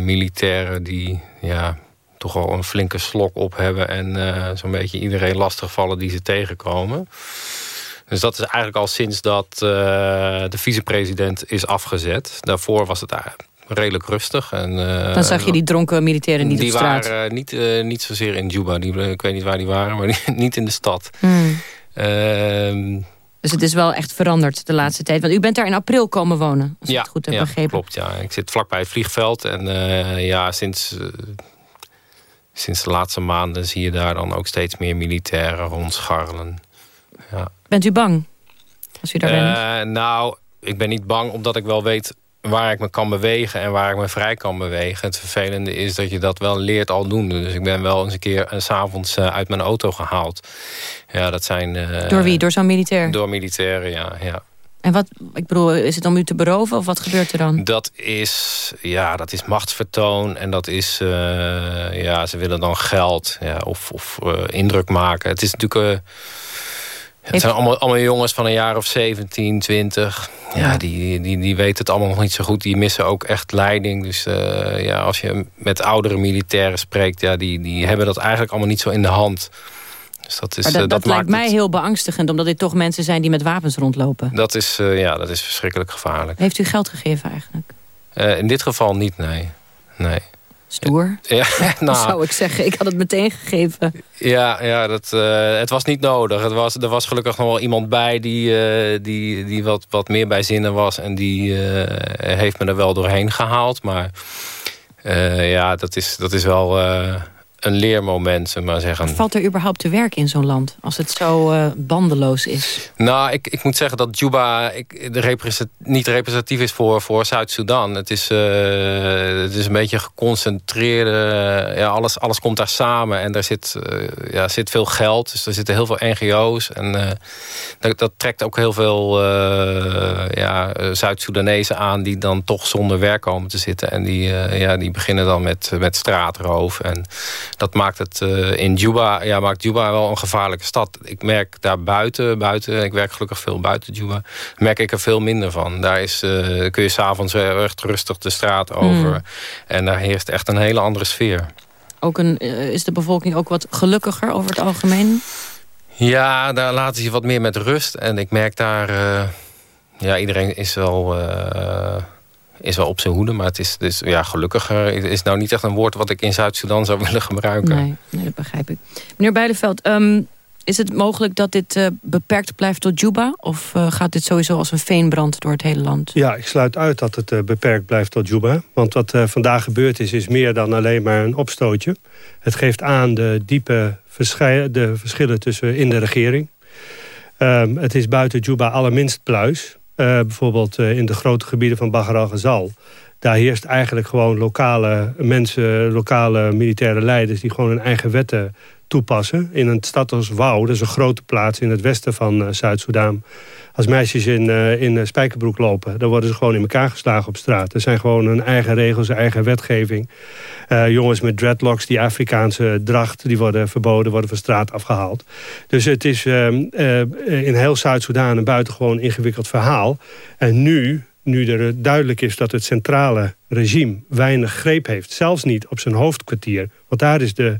militairen die ja, toch al een flinke slok op hebben... en zo'n beetje iedereen lastigvallen die ze tegenkomen. Dus dat is eigenlijk al sinds dat de vicepresident is afgezet. Daarvoor was het redelijk rustig. En, uh,
Dan zag je die dronken militairen niet
die
op straat?
Die waren niet, uh, niet zozeer in Juba. Die, ik weet niet waar die waren, maar niet in de stad. Hmm.
Uh, dus het is wel echt veranderd de laatste tijd. Want u bent daar in april komen wonen, als
ja,
ik het goed heb
ja,
begrepen.
klopt. Ja. Ik zit vlakbij het vliegveld. En ja, sinds, sinds de laatste maanden zie je daar dan ook steeds meer militairen rondscharrelen. Ja.
Bent u bang als u daar bent?
Nou, ik ben niet bang omdat ik wel weet waar ik me kan bewegen en waar ik me vrij kan bewegen. Het vervelende is dat je dat wel leert al doen. Dus ik ben wel eens een keer uh, s'avonds uh, uit mijn auto gehaald. Ja, dat zijn... Uh,
door wie? Door zo'n militair?
Door militairen, ja. ja.
En wat, ik bedoel, is het om u te beroven of wat gebeurt er dan?
Dat is, ja, dat is machtsvertoon en dat is, ja, ze willen dan geld ja, of, of indruk maken. Het is natuurlijk... Het zijn allemaal, allemaal jongens van een jaar of 17, 20. Ja, die, die, die weten het allemaal nog niet zo goed. Die missen ook echt leiding. Dus uh, ja, als je met oudere militairen spreekt... Ja, die, die hebben dat eigenlijk allemaal niet zo in de hand. Dus dat is,
maar dat,
uh,
dat, dat lijkt mij het... heel beangstigend... omdat dit toch mensen zijn die met wapens rondlopen.
Dat is, uh, ja, dat is verschrikkelijk gevaarlijk.
Heeft u geld gegeven eigenlijk?
in dit geval niet, nee. nee.
Stoer,
ja, nou,
zou ik zeggen. Ik had het meteen gegeven.
Ja, ja dat, uh, het was niet nodig. Het was, er was gelukkig nog wel iemand bij die, uh, die, die wat, wat meer bij zinnen was. En die uh, heeft me er wel doorheen gehaald. Maar ja, dat is, dat is wel een leermoment, maar zeggen.
Valt er überhaupt te werk in zo'n land? Als het zo uh, bandeloos is?
Nou, ik, ik moet zeggen dat Juba ik, de represent, niet representatief is voor, voor Zuid-Soedan. Het, is, uh, het is een beetje geconcentreerde... ja, alles, alles komt daar samen en daar zit, uh, ja, zit veel geld. Dus er zitten heel veel NGO's. En dat, dat, trekt ook heel veel ja, Zuid-Soedanezen aan... die dan toch zonder werk komen te zitten. En die, ja, die beginnen dan met, met straatroof en dat maakt het uh, in Juba, ja, maakt Juba wel een gevaarlijke stad. Ik merk daar buiten, buiten ik werk gelukkig veel buiten Juba, merk ik er veel minder van. Daar is, uh, kun je s'avonds echt rustig de straat over. Mm. En daar heerst echt een hele andere sfeer.
Ook een, uh, is de bevolking ook wat gelukkiger over het algemeen?
Ja, daar laten ze wat meer met rust. En ik merk daar, ja, iedereen is wel is wel op zijn hoede. Maar het is dus ja, gelukkiger is nou niet echt een woord... wat ik in Zuid-Soedan zou willen gebruiken.
Nee, nee, dat begrijp ik. Meneer Beideveld, um, is het mogelijk dat dit uh, beperkt blijft tot Juba? Of uh, gaat dit sowieso als een veenbrand door het hele land?
Ja, ik sluit uit dat het uh, beperkt blijft tot Juba. Want wat vandaag gebeurd is, is meer dan alleen maar een opstootje. Het geeft aan de diepe de verschillen tussen in de regering. Um, het is buiten Juba allerminst pluis. Uh, bijvoorbeeld uh, in de grote gebieden van Bagar al-Ghazal. Daar heerst eigenlijk gewoon lokale mensen, lokale militaire leiders... die gewoon hun eigen wetten toepassen. In een stad als Wau, dat is een grote plaats in het westen van uh, Zuid-Soedan. Als meisjes in, in spijkerbroek lopen, dan worden ze gewoon in elkaar geslagen op straat. Er zijn gewoon hun eigen regels, hun eigen wetgeving. jongens met dreadlocks, die Afrikaanse dracht, die worden verboden, worden van straat afgehaald. Dus het is in heel Zuid-Soedan een buitengewoon ingewikkeld verhaal. En nu, nu er duidelijk is dat het centrale regime weinig greep heeft. Zelfs niet op zijn hoofdkwartier. Want daar is de,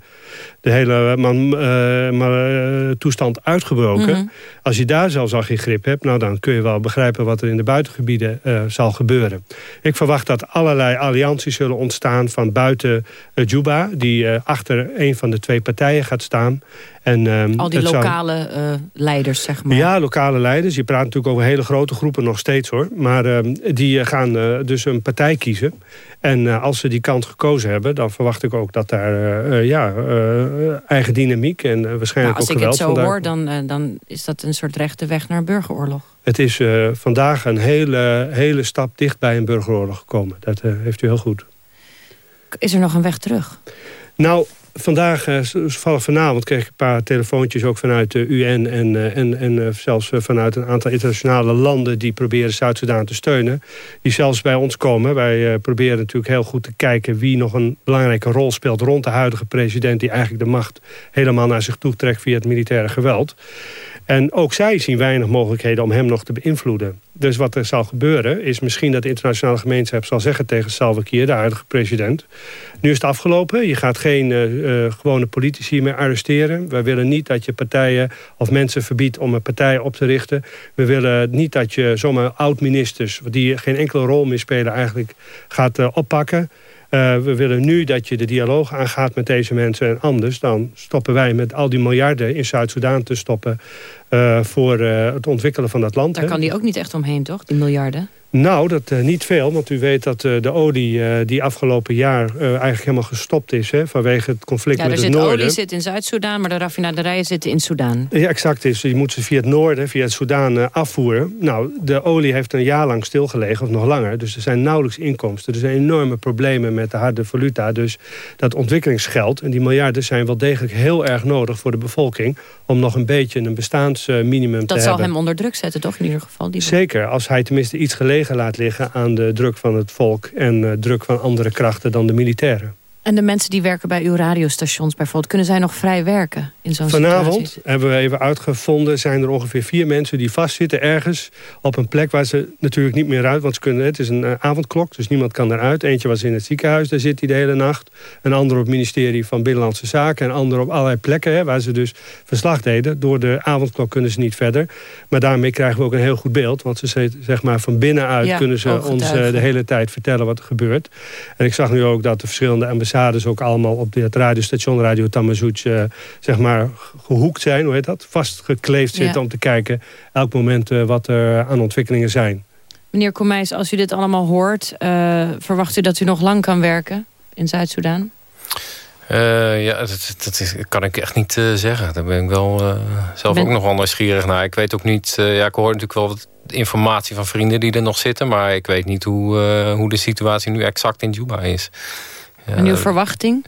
de hele man, uh, uh, toestand uitgebroken. Mm -hmm. Als je daar zelfs al geen grip hebt... Nou, dan kun je wel begrijpen wat er in de buitengebieden uh, zal gebeuren. Ik verwacht dat allerlei allianties zullen ontstaan van buiten Juba... die achter een van de twee partijen gaat staan. En,
ehm, Al die lokale zou... leiders, zeg maar.
Ja, lokale leiders. Je praat natuurlijk over hele grote groepen nog steeds, hoor. Maar ehm, die gaan dus een partij kiezen. En uh, als ze die kant gekozen hebben, dan verwacht ik ook dat daar uh, ja, uh, eigen dynamiek en waarschijnlijk
nou,
ook geweld
Als ik het zo hoor, dan, dan is dat een soort rechte weg naar een burgeroorlog.
Het is vandaag een hele, hele stap dicht bij een burgeroorlog gekomen. Dat heeft u heel goed.
Is er nog een weg terug?
Nou, vandaag, uh, vanavond, kreeg ik een paar telefoontjes ook vanuit de UN... en, uh, en, en uh, zelfs vanuit een aantal internationale landen... die proberen Zuid-Soedan te steunen. Die zelfs bij ons komen. Wij proberen natuurlijk heel goed te kijken... wie nog een belangrijke rol speelt rond de huidige president... die eigenlijk de macht helemaal naar zich toe trekt via het militaire geweld. En ook zij zien weinig mogelijkheden om hem nog te beïnvloeden. Dus wat er zal gebeuren is misschien dat de internationale gemeenschap zal zeggen tegen Salva Kiir, de huidige president. Nu is het afgelopen. Je gaat geen uh, gewone politici meer arresteren. We willen niet dat je partijen of mensen verbiedt om een partij op te richten. We willen niet dat je zomaar oud-ministers, die geen enkele rol meer spelen, eigenlijk gaat uh, oppakken. Uh, we willen nu dat je de dialoog aangaat met deze mensen. En anders dan stoppen wij met al die miljarden in Zuid-Soedan te stoppen... Uh, voor uh, het ontwikkelen van dat land.
Daar kan die ook niet echt omheen, toch? Die miljarden?
Nou, dat uh, niet veel, want u weet dat uh, de olie uh, die afgelopen jaar eigenlijk helemaal gestopt is... Hè, vanwege het conflict
ja,
met het noorden.
Ja, olie zit in Zuid-Soedan, maar de raffinaderijen zitten in Soedan.
Ja, exact. Is. Je moet ze via het noorden, via het Soedan afvoeren. Nou, de olie heeft een jaar lang stilgelegen, of nog langer. Dus er zijn nauwelijks inkomsten. Er zijn enorme problemen met de harde valuta. Dus dat ontwikkelingsgeld en die miljarden zijn wel degelijk heel erg nodig voor de bevolking... om nog een beetje een bestaansminimum te hebben.
Dat zal hem onder druk zetten, toch in ieder geval? Die
Zeker, als hij tenminste iets gelegen laat liggen aan de druk van het volk... en uh, druk van andere krachten dan de militairen.
En de mensen die werken bij uw radiostations bijvoorbeeld... kunnen zij nog vrij werken in zo'n
Vanavond
situatie?
hebben we even uitgevonden... zijn er ongeveer vier mensen die vastzitten ergens... op een plek waar ze natuurlijk niet meer uit... want ze kunnen, het is een uh, avondklok, dus niemand kan eruit. Eentje was in het ziekenhuis, daar zit hij de hele nacht. Een ander op het ministerie van Binnenlandse Zaken... en een ander op allerlei plekken hè, waar ze dus verslag deden. Door de avondklok kunnen ze niet verder. Maar daarmee krijgen we ook een heel goed beeld. Want ze zeg maar van binnenuit
Ja,
kunnen ze ons uh, de hele tijd vertellen wat er gebeurt. En ik zag nu ook dat de verschillende ambassades ook allemaal op het radiostation Radio Tamazoet uh, zeg maar gehoekt zijn, hoe heet dat? Vastgekleefd
Ja.
zitten om te kijken elk moment uh, wat er aan ontwikkelingen zijn.
Meneer Komijs, als u dit allemaal hoort... Uh, verwacht u dat u nog lang kan werken in Zuid-Soedan?
Uh, ja, dat, dat is, kan ik echt niet uh, zeggen. Daar ben ik wel uh, zelf ben... ook nog wel nieuwsgierig naar. Ik weet ook niet... ja, ik hoor natuurlijk wel wat informatie van vrienden die er nog zitten... maar ik weet niet hoe, hoe de situatie nu exact in Juba is.
Ja, en uw verwachting?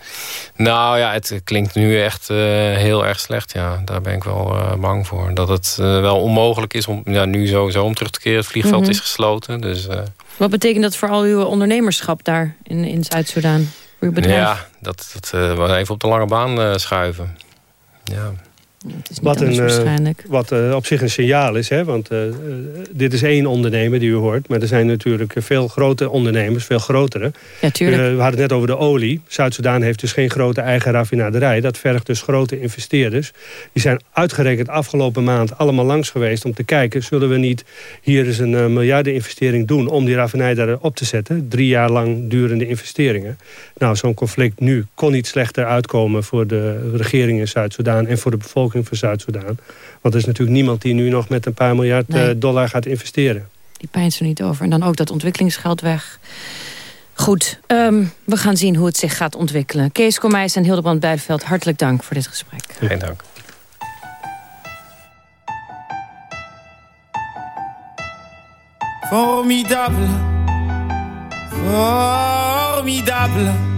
Nou ja, het klinkt nu echt uh, heel erg slecht. Ja, daar ben ik wel uh, bang voor. Dat het uh, wel onmogelijk is om ja, nu sowieso om terug te keren. Het vliegveld
Mhm.
mm -hmm. is gesloten. Dus,
Wat betekent dat voor al uw ondernemerschap daar in, in Zuid-Soedan? Voor uw bedrijf?
Ja, dat, dat we even op de lange baan schuiven. Ja.
Wat, een, uh, wat uh, op zich een signaal is. Hè? Want uh, dit is één ondernemer die u hoort. Maar er zijn natuurlijk veel grote ondernemers. Veel grotere.
Ja,
we hadden het net over de olie. Zuid-Soedan heeft dus geen grote eigen raffinaderij. Dat vergt dus grote investeerders. Die zijn uitgerekend afgelopen maand allemaal langs geweest... om te kijken, zullen we niet hier eens een miljardeninvestering doen... om die raffinadij daar op te zetten. Drie jaar lang durende investeringen. Nou, zo'n conflict nu kon niet slechter uitkomen... voor de regering in Zuid-Soedan en voor de bevolking van Zuid-Soedan. Want er is natuurlijk niemand die nu nog met een paar miljard nee. uh, dollar gaat investeren.
Die pijnt er niet over. En dan ook dat ontwikkelingsgeld weg. Goed, um, we gaan zien hoe het zich gaat ontwikkelen. Kees Komijs en Hildebrand Buitenveld, hartelijk dank voor dit gesprek.
Geen dank.
Formidable, formidable.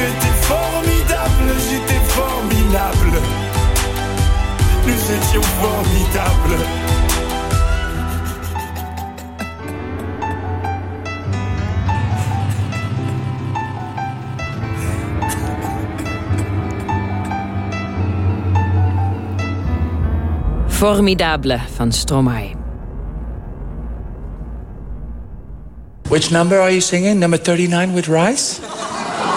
Tu étais formidable, j'étais formidable. Nous étions formidables.
Formidable van Stromae.
Which number are you singing? Number 39 with rice?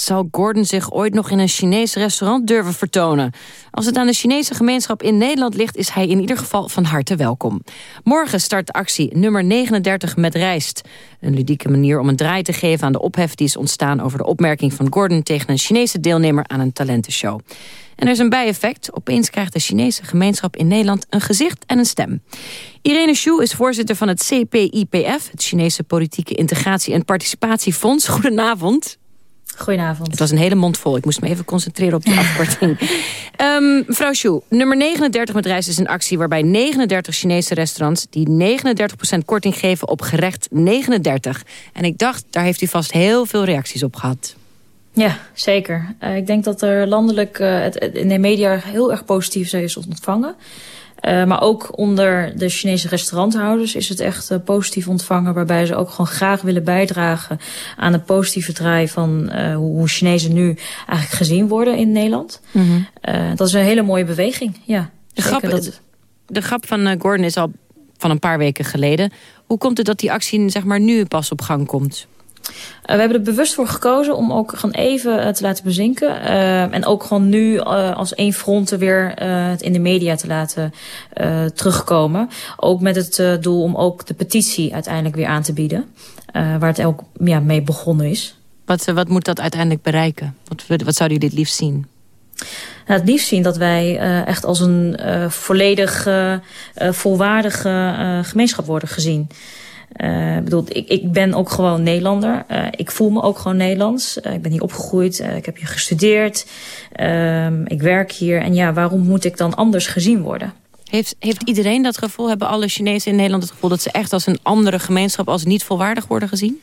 Zal Gordon zich ooit nog in een Chinees restaurant durven vertonen? Als het aan de Chinese gemeenschap in Nederland ligt... is hij in ieder geval van harte welkom. Morgen start actie nummer 39 met rijst. Een ludieke manier om een draai te geven aan de ophef... die is ontstaan over de opmerking van Gordon... tegen een Chinese deelnemer aan een talentenshow. En er is een bijeffect. Opeens krijgt de Chinese gemeenschap in Nederland een gezicht en een stem. Irene Xu is voorzitter van het CPIPF... het Chinese Politieke Integratie- en Participatiefonds. Goedenavond.
Goedenavond.
Het was een hele mond vol. Ik moest me even concentreren op de afkorting. um, mevrouw Xu, nummer 39 met reis is een actie... waarbij 39 Chinese restaurants die 39% korting geven op gerecht 39. En ik dacht, daar heeft u vast heel veel reacties op gehad.
Ja, zeker. Uh, ik denk dat er landelijk uh, het, in de media heel erg positief is ontvangen. Uh, maar ook onder de Chinese restauranthouders is het echt uh, positief ontvangen. Waarbij ze ook gewoon graag willen bijdragen aan de positieve draai van uh, hoe Chinezen nu eigenlijk gezien worden in Nederland. Mm -hmm. dat is een hele mooie beweging, ja.
De grap, dat... de grap van Gordon is al van een paar weken geleden. Hoe komt het dat die actie zeg maar, nu pas op gang komt?
Uh, we hebben er bewust voor gekozen om ook gewoon even uh, te laten bezinken. Uh, en ook gewoon nu als één front weer het in de media te laten terugkomen. Ook met het doel om ook de petitie uiteindelijk weer aan te bieden. waar het ook ja, mee begonnen is.
Wat, wat moet dat uiteindelijk bereiken? Wat, wat zouden jullie het liefst zien?
Nou, het liefst zien dat wij uh, echt als een uh, volledig uh, volwaardige gemeenschap worden gezien. Uh, bedoel, ik, ik ben ook gewoon Nederlander. Uh, ik voel me ook gewoon Nederlands. Uh, ik ben hier opgegroeid. ik heb hier gestudeerd. ik werk hier. En ja, waarom moet ik dan anders gezien worden?
Heeft, heeft iedereen dat gevoel? Hebben alle Chinezen in Nederland het gevoel... dat ze echt als een andere gemeenschap als niet volwaardig worden gezien?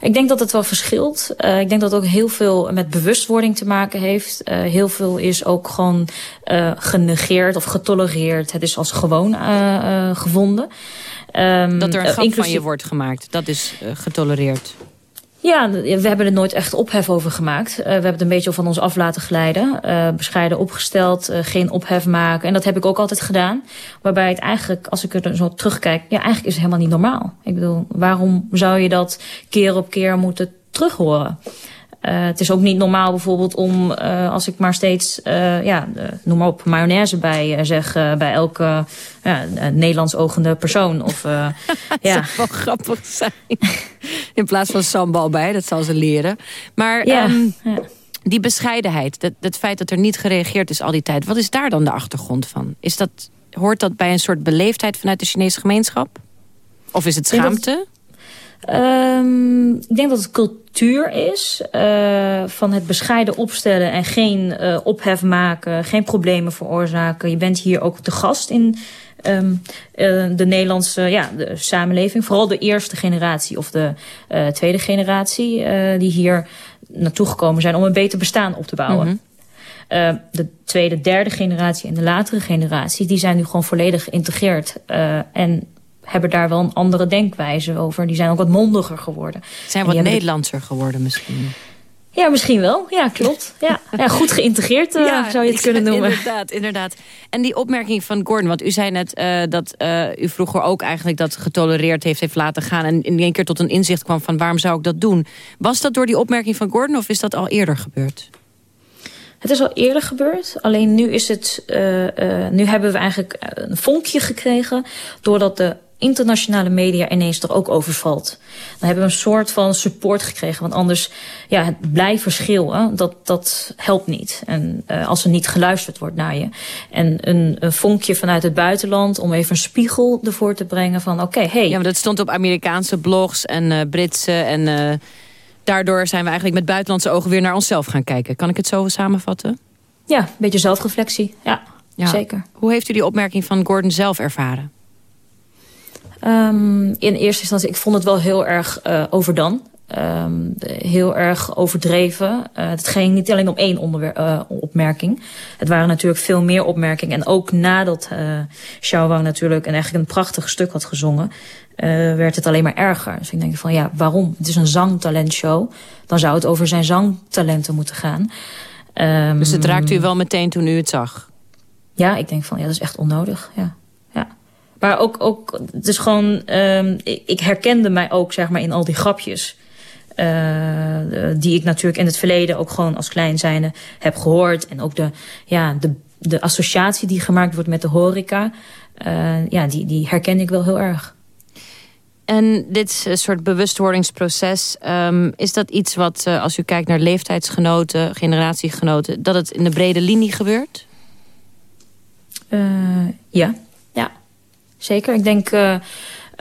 Ik denk dat het wel verschilt. Uh, ik denk dat het ook heel veel met bewustwording te maken heeft. Uh, heel veel is ook gewoon uh, genegeerd of getolereerd. Het is als gewoon gevonden.
Um, dat er een grap van je wordt gemaakt, dat is uh, getolereerd.
Ja, we hebben er nooit echt ophef over gemaakt. Uh, we hebben het een beetje van ons af laten glijden. Uh, bescheiden opgesteld, uh, geen ophef maken. En dat heb ik ook altijd gedaan. Waarbij het eigenlijk, als ik er zo terugkijk... ja, eigenlijk is het helemaal niet normaal. Ik bedoel, waarom zou je dat keer op keer moeten terughoren? Uh, het is ook niet normaal bijvoorbeeld om, uh, als ik maar steeds, uh, ja, noem maar op, mayonaise bij zeg, bij elke ja, Nederlands ogende persoon. Of,
dat ja. zou wel grappig zijn. In plaats van sambal bij, dat zal ze leren. Maar ja, um, ja. die bescheidenheid, dat, het feit dat er niet gereageerd is al die tijd. Wat is daar dan de achtergrond van? Is dat, hoort dat bij een soort beleefdheid vanuit de Chinese gemeenschap? Of is het schaamte?
Um, ik denk dat het cultuur is uh, van het bescheiden opstellen en geen uh, ophef maken, geen problemen veroorzaken. Je bent hier ook de gast in ehm, eh, de Nederlandse ja, de samenleving. Vooral de eerste generatie of de tweede generatie die hier naartoe gekomen zijn om een beter bestaan op te bouwen. Mm -hmm. de tweede, derde generatie en de latere generatie... die zijn nu gewoon volledig geïntegreerd. en hebben daar wel een andere denkwijze over. Die zijn ook wat mondiger geworden.
Zijn wat Nederlandser geworden misschien.
Ja, misschien wel. Ja, klopt. Ja, ja goed geïntegreerd uh, ja, zou je het kunnen noemen.
Inderdaad, inderdaad. En die opmerking van Gordon, want u zei net uh, dat uh, u vroeger ook eigenlijk dat getolereerd heeft, heeft laten gaan. En in één keer tot een inzicht kwam van waarom zou ik dat doen. Was dat door die opmerking van Gordon of is dat al eerder gebeurd?
Het is al eerder gebeurd. Alleen nu is het, nu hebben we eigenlijk een vonkje gekregen doordat de internationale media ineens er ook over valt. Dan hebben we een soort van support gekregen. Want anders, ja, het blijven schreeuwen, dat, dat helpt niet. En uh, als er niet geluisterd wordt naar je. En een, een vonkje vanuit het buitenland om even een spiegel ervoor te brengen van oké, okay, hey.
Ja, maar dat stond op Amerikaanse blogs en uh, Britse en... Uh, daardoor zijn we eigenlijk met buitenlandse ogen weer naar onszelf gaan kijken. Kan ik het zo samenvatten?
Ja, een beetje zelfreflectie. Ja, ja. zeker.
Hoe heeft u die opmerking van Gordon zelf ervaren?
Um, in eerste instantie, ik vond het wel heel erg uh, overdan. Um, heel erg overdreven. Uh, het ging niet alleen om één uh, opmerking. Het waren natuurlijk veel meer opmerkingen. En ook nadat uh, Xiao Wang natuurlijk een, eigenlijk een prachtig stuk had gezongen... werd het alleen maar erger. Dus ik denk van ja, waarom? Het is een zangtalentshow. Dan zou het over zijn zangtalenten moeten gaan.
Um, dus het raakte u wel meteen toen u het zag?
Ja, ik denk van ja, dat is echt onnodig. Ja. Maar ook, ook het is gewoon, um, ik, ik, herkende mij ook zeg maar in al die grapjes. Uh, die ik natuurlijk in het verleden ook gewoon als klein zijnde heb gehoord. En ook de, ja, de, de associatie die gemaakt wordt met de horeca. Uh, ja, die, die herken ik wel heel erg.
En dit soort bewustwordingsproces, um, is dat iets wat uh, als u kijkt naar leeftijdsgenoten, generatiegenoten, dat het in de brede linie gebeurt?
ja, zeker. Ik denk... Uh,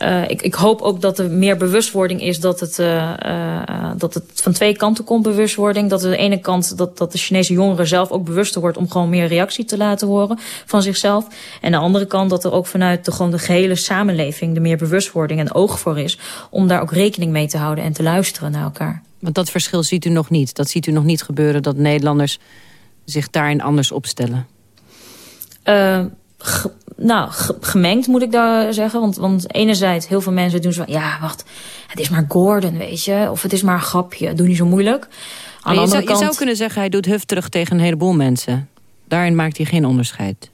uh, ik, ik, hoop ook dat er meer bewustwording is dat het, uh, uh, dat het van twee kanten komt, bewustwording. Dat aan de ene kant dat, dat de Chinese jongeren zelf ook bewuster wordt om gewoon meer reactie te laten horen van zichzelf. En aan de andere kant dat er ook vanuit de, gewoon de gehele samenleving er meer bewustwording en oog voor is. Om daar ook rekening mee te houden en te luisteren naar elkaar.
Want dat verschil ziet u nog niet. Dat ziet u nog niet gebeuren dat Nederlanders zich daarin anders opstellen
nou, gemengd moet ik daar zeggen. Want, want enerzijds, heel veel mensen doen zo ja, wacht, het is maar Gordon, weet je. Of het is maar een grapje, doe niet zo moeilijk.
Aan je, zou, kant... je zou kunnen zeggen, hij doet huf terug tegen een heleboel mensen. Daarin maakt hij geen onderscheid.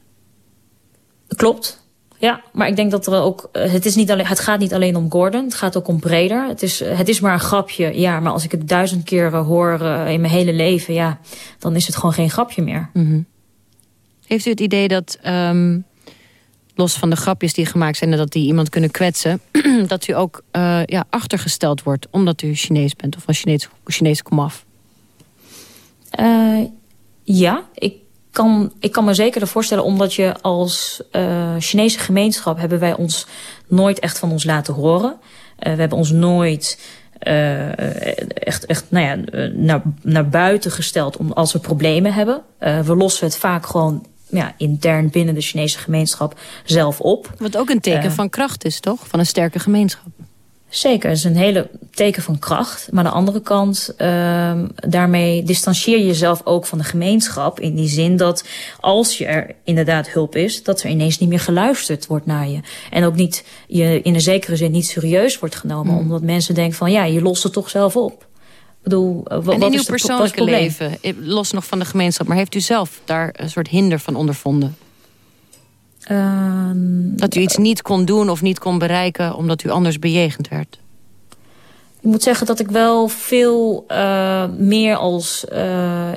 Klopt. Ja, maar ik denk dat er ook... Eh, het, is niet alleen, het gaat niet alleen om Gordon, het gaat ook om breder. Het is, het is maar een grapje, ja. Maar als ik het duizend keer hoor uh, in mijn hele leven... ja, dan is het gewoon geen grapje meer.
Mm -hmm. Heeft u het idee dat... Um los van de grapjes die gemaakt zijn... en dat die iemand kunnen kwetsen... dat u ook uh, ja, achtergesteld wordt omdat u Chinees bent... of van Chinees, komaf?
Uh, ja, ik kan, ik kan me zeker voorstellen... omdat je als uh, Chinese gemeenschap... hebben wij ons nooit echt van ons laten horen. we hebben ons nooit... echt, echt nou ja, naar, naar buiten gesteld om, als we problemen hebben. we lossen het vaak gewoon ja, intern binnen de Chinese gemeenschap zelf op.
Wat ook een teken uh, van kracht is, toch? Van een sterke gemeenschap.
Zeker, het is een hele teken van kracht. Maar aan de andere kant, uh, daarmee distancieer je jezelf ook van de gemeenschap. In die zin dat als je er inderdaad hulp is, dat er ineens niet meer geluisterd wordt naar je. En ook niet, je in een zekere zin niet serieus wordt genomen. Mm. Omdat mensen denken van, ja, je lost het toch zelf op bedoel,
eh, wat, en in uw persoonlijke leven, los nog van de gemeenschap... maar heeft u zelf daar een soort hinder van ondervonden?
Uh,
dat u iets niet kon doen of niet kon bereiken... omdat u anders bejegend werd?
Ik moet zeggen dat ik wel veel uh, meer als uh,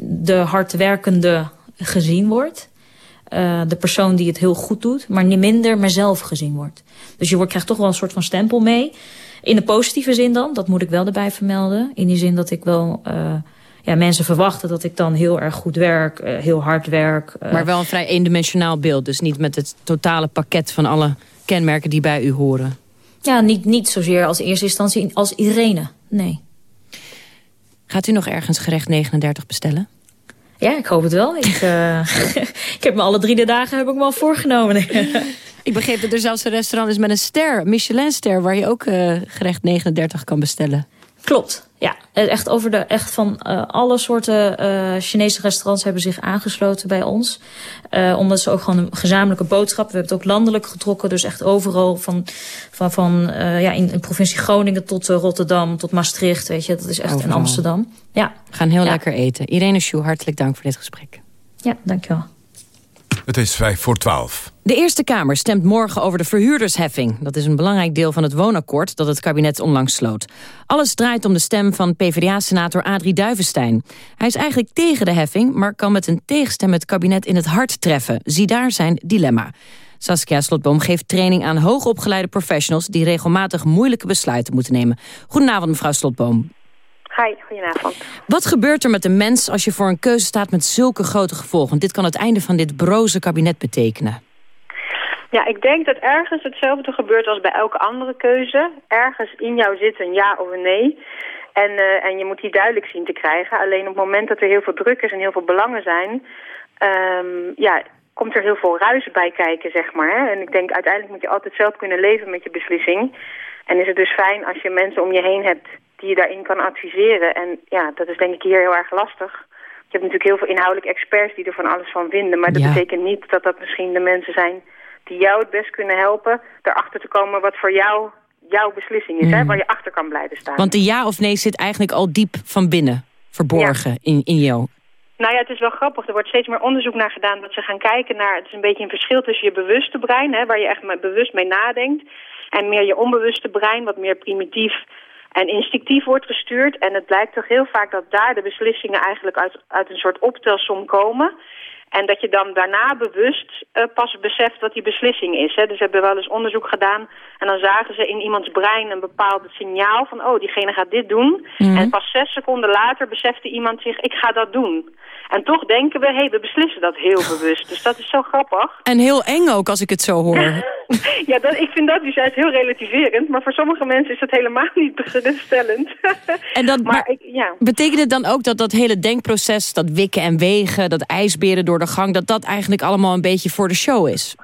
de hardwerkende gezien word. Uh, de persoon die het heel goed doet, maar niet minder mezelf gezien wordt. Dus je wordt, krijgt toch wel een soort van stempel mee... In de positieve zin dan, dat moet ik wel erbij vermelden. In die zin dat ik wel... Uh, ja, mensen verwachten dat ik dan heel erg goed werk, uh, heel hard werk.
Uh. Maar wel een vrij eendimensionaal beeld. Dus niet met het totale pakket van alle kenmerken die bij u horen.
Ja, niet, niet zozeer als eerste instantie als Irene, nee.
Gaat u nog ergens gerecht 39 bestellen?
Ja, ik hoop het wel. Ik, uh, ik heb me alle drie de dagen heb ik me al voorgenomen.
Ik begreep dat er zelfs een restaurant is met een ster, Michelin-ster... waar je ook uh, gerecht 39 kan bestellen.
Klopt, ja. Echt, over de, echt van uh, alle soorten uh, Chinese restaurants hebben zich aangesloten bij ons. Uh, omdat ze ook gewoon een gezamenlijke boodschap... We hebben het ook landelijk getrokken. Dus echt overal van, van, van ja, in, in provincie Groningen tot Rotterdam, tot Maastricht. Weet je, dat is echt overal. in Amsterdam. Ja.
We gaan heel ja. lekker eten. Irene Sjoe, hartelijk dank voor dit gesprek.
Ja, dankjewel.
Het is vijf voor twaalf.
De Eerste Kamer stemt morgen over de verhuurdersheffing. Dat is een belangrijk deel van het woonakkoord dat het kabinet onlangs sloot. Alles draait om de stem van PvdA-senator Adrie Duivenstein. Hij is eigenlijk tegen de heffing, maar kan met een tegenstem het kabinet in het hart treffen. Zie daar zijn dilemma. Saskia Slotboom geeft training aan hoogopgeleide professionals... die regelmatig moeilijke besluiten moeten nemen. Goedenavond, mevrouw Slotboom.
Hi, goedenavond.
Wat gebeurt er met een mens als je voor een keuze staat met zulke grote gevolgen? Dit kan het einde van dit broze kabinet betekenen.
Ja, ik denk dat ergens hetzelfde gebeurt als bij elke andere keuze. Ergens in jou zit een ja of een nee. En, uh, en je moet die duidelijk zien te krijgen. Alleen op het moment dat er heel veel druk is en heel veel belangen zijn... Um, ja, komt er heel veel ruis bij kijken, zeg maar. Hè? En ik denk uiteindelijk moet je altijd zelf kunnen leven met je beslissing. En is het dus fijn als je mensen om je heen hebt die je daarin kan adviseren. En ja, dat is denk ik hier heel erg lastig. Je hebt natuurlijk heel veel inhoudelijke experts die er van alles van vinden. Maar dat ja. betekent niet dat dat misschien de mensen zijn die jou het best kunnen helpen... erachter te komen wat voor jou jouw beslissing is, mm. hè, waar je achter kan blijven staan.
Want de ja of nee zit eigenlijk al diep van binnen, verborgen ja. in, in jou.
Nou ja, het is wel grappig. Er wordt steeds meer onderzoek naar gedaan dat ze gaan kijken naar... Het is een beetje een verschil tussen je bewuste brein, hè, waar je echt bewust mee nadenkt... en meer je onbewuste brein, wat meer primitief en instinctief wordt gestuurd. En het blijkt toch heel vaak dat daar de beslissingen eigenlijk uit, uit een soort optelsom komen... En dat je dan daarna bewust uh, pas beseft wat die beslissing is. Hè. Dus ze hebben wel eens onderzoek gedaan. En dan zagen ze in iemands brein een bepaald signaal van... oh, diegene gaat dit doen. Mm. En pas zes seconden later besefte iemand zich, ik ga dat doen. En toch denken we, hé, hey, we beslissen dat heel bewust. Dus dat is zo grappig.
En heel eng ook, als ik het zo hoor.
ja, dat, ik vind dat dus juist heel relativerend. Maar voor sommige mensen is dat helemaal niet geruststellend.
en dat, maar, maar ik, ja. betekent het dan ook dat dat hele denkproces... dat wikken en wegen, dat ijsberen door de gang... dat dat eigenlijk allemaal een beetje voor de show is?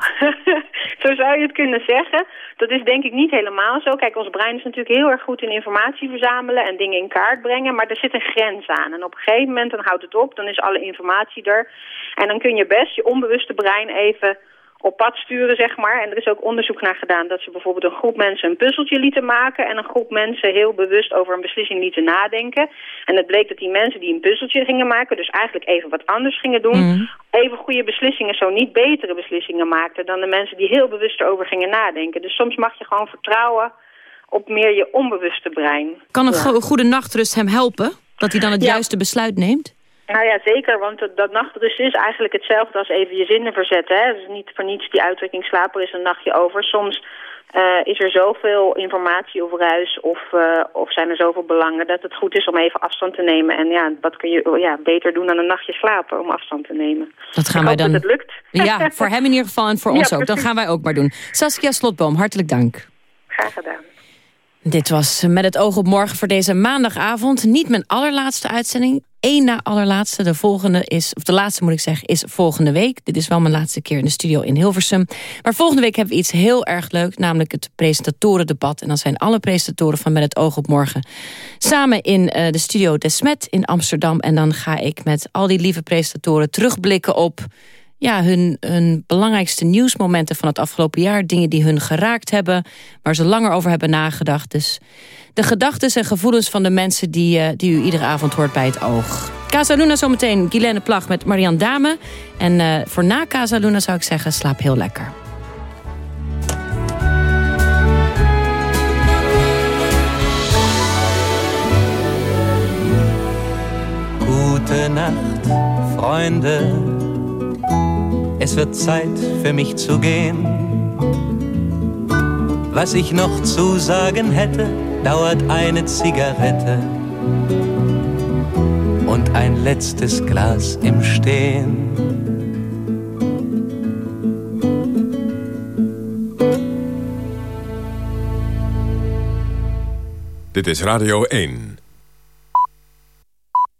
Zo zou je het kunnen zeggen. Dat is denk ik niet helemaal zo. Kijk, ons brein is natuurlijk heel erg goed in informatie verzamelen en dingen in kaart brengen. Maar er zit een grens aan. En op een gegeven moment dan houdt het op, dan is alle informatie er. En dan kun je best je onbewuste brein even op pad sturen, zeg maar. En er is ook onderzoek naar gedaan dat ze bijvoorbeeld een groep mensen een puzzeltje lieten maken... en een groep mensen heel bewust over een beslissing lieten nadenken. En het bleek dat die mensen die een puzzeltje gingen maken... dus eigenlijk even wat anders gingen doen... Mm. even goede beslissingen, zo niet betere beslissingen maakten... dan de mensen die heel bewust erover gingen nadenken. Dus soms mag je gewoon vertrouwen op meer je onbewuste brein.
Kan een ja. goede nachtrust hem helpen? Dat hij dan het ja. juiste besluit neemt?
Nou ja, zeker, want dat nachtrust is eigenlijk hetzelfde als even je zinnen verzetten. Hè? Dus niet voor niets die uitdrukking slapen is een nachtje over. Soms uh, is er zoveel informatie of ruis of, uh, of zijn er zoveel belangen... dat het goed is om even afstand te nemen. En ja, wat kun je ja, beter doen dan een nachtje slapen om afstand te nemen.
Dat gaan
Ik
wij dan...
dat het lukt.
Ja, voor hem in ieder geval en voor ons ook. Dat gaan wij ook maar doen. Saskia Slotboom, hartelijk dank.
Graag gedaan.
Dit was Met het oog op morgen voor deze maandagavond. Niet mijn allerlaatste uitzending. Eén na allerlaatste. De volgende is, of de laatste moet ik zeggen, is volgende week. Dit is wel mijn laatste keer in de studio in Hilversum. Maar volgende week hebben we iets heel erg leuk. Namelijk het presentatorendebat. En dan zijn alle presentatoren van Met het oog op morgen... samen in uh, de studio Desmet in Amsterdam. En dan ga ik met al die lieve presentatoren terugblikken op ja, hun, hun belangrijkste nieuwsmomenten van het afgelopen jaar. Dingen die hun geraakt hebben, waar ze langer over hebben nagedacht. Dus de gedachten en gevoelens van de mensen die, uh, die u iedere avond hoort bij het oog. Casa Luna zometeen, Guilaine Plag met Marianne Dame. En uh, voor na Casa Luna zou ik zeggen, slaap heel lekker.
Gute Nacht, Freunde. Es wird Zeit für mich zu gehen. Was ich noch zu sagen hätte, dauert eine Zigarette und ein letztes Glas im Stehen.
Dit is Radio 1.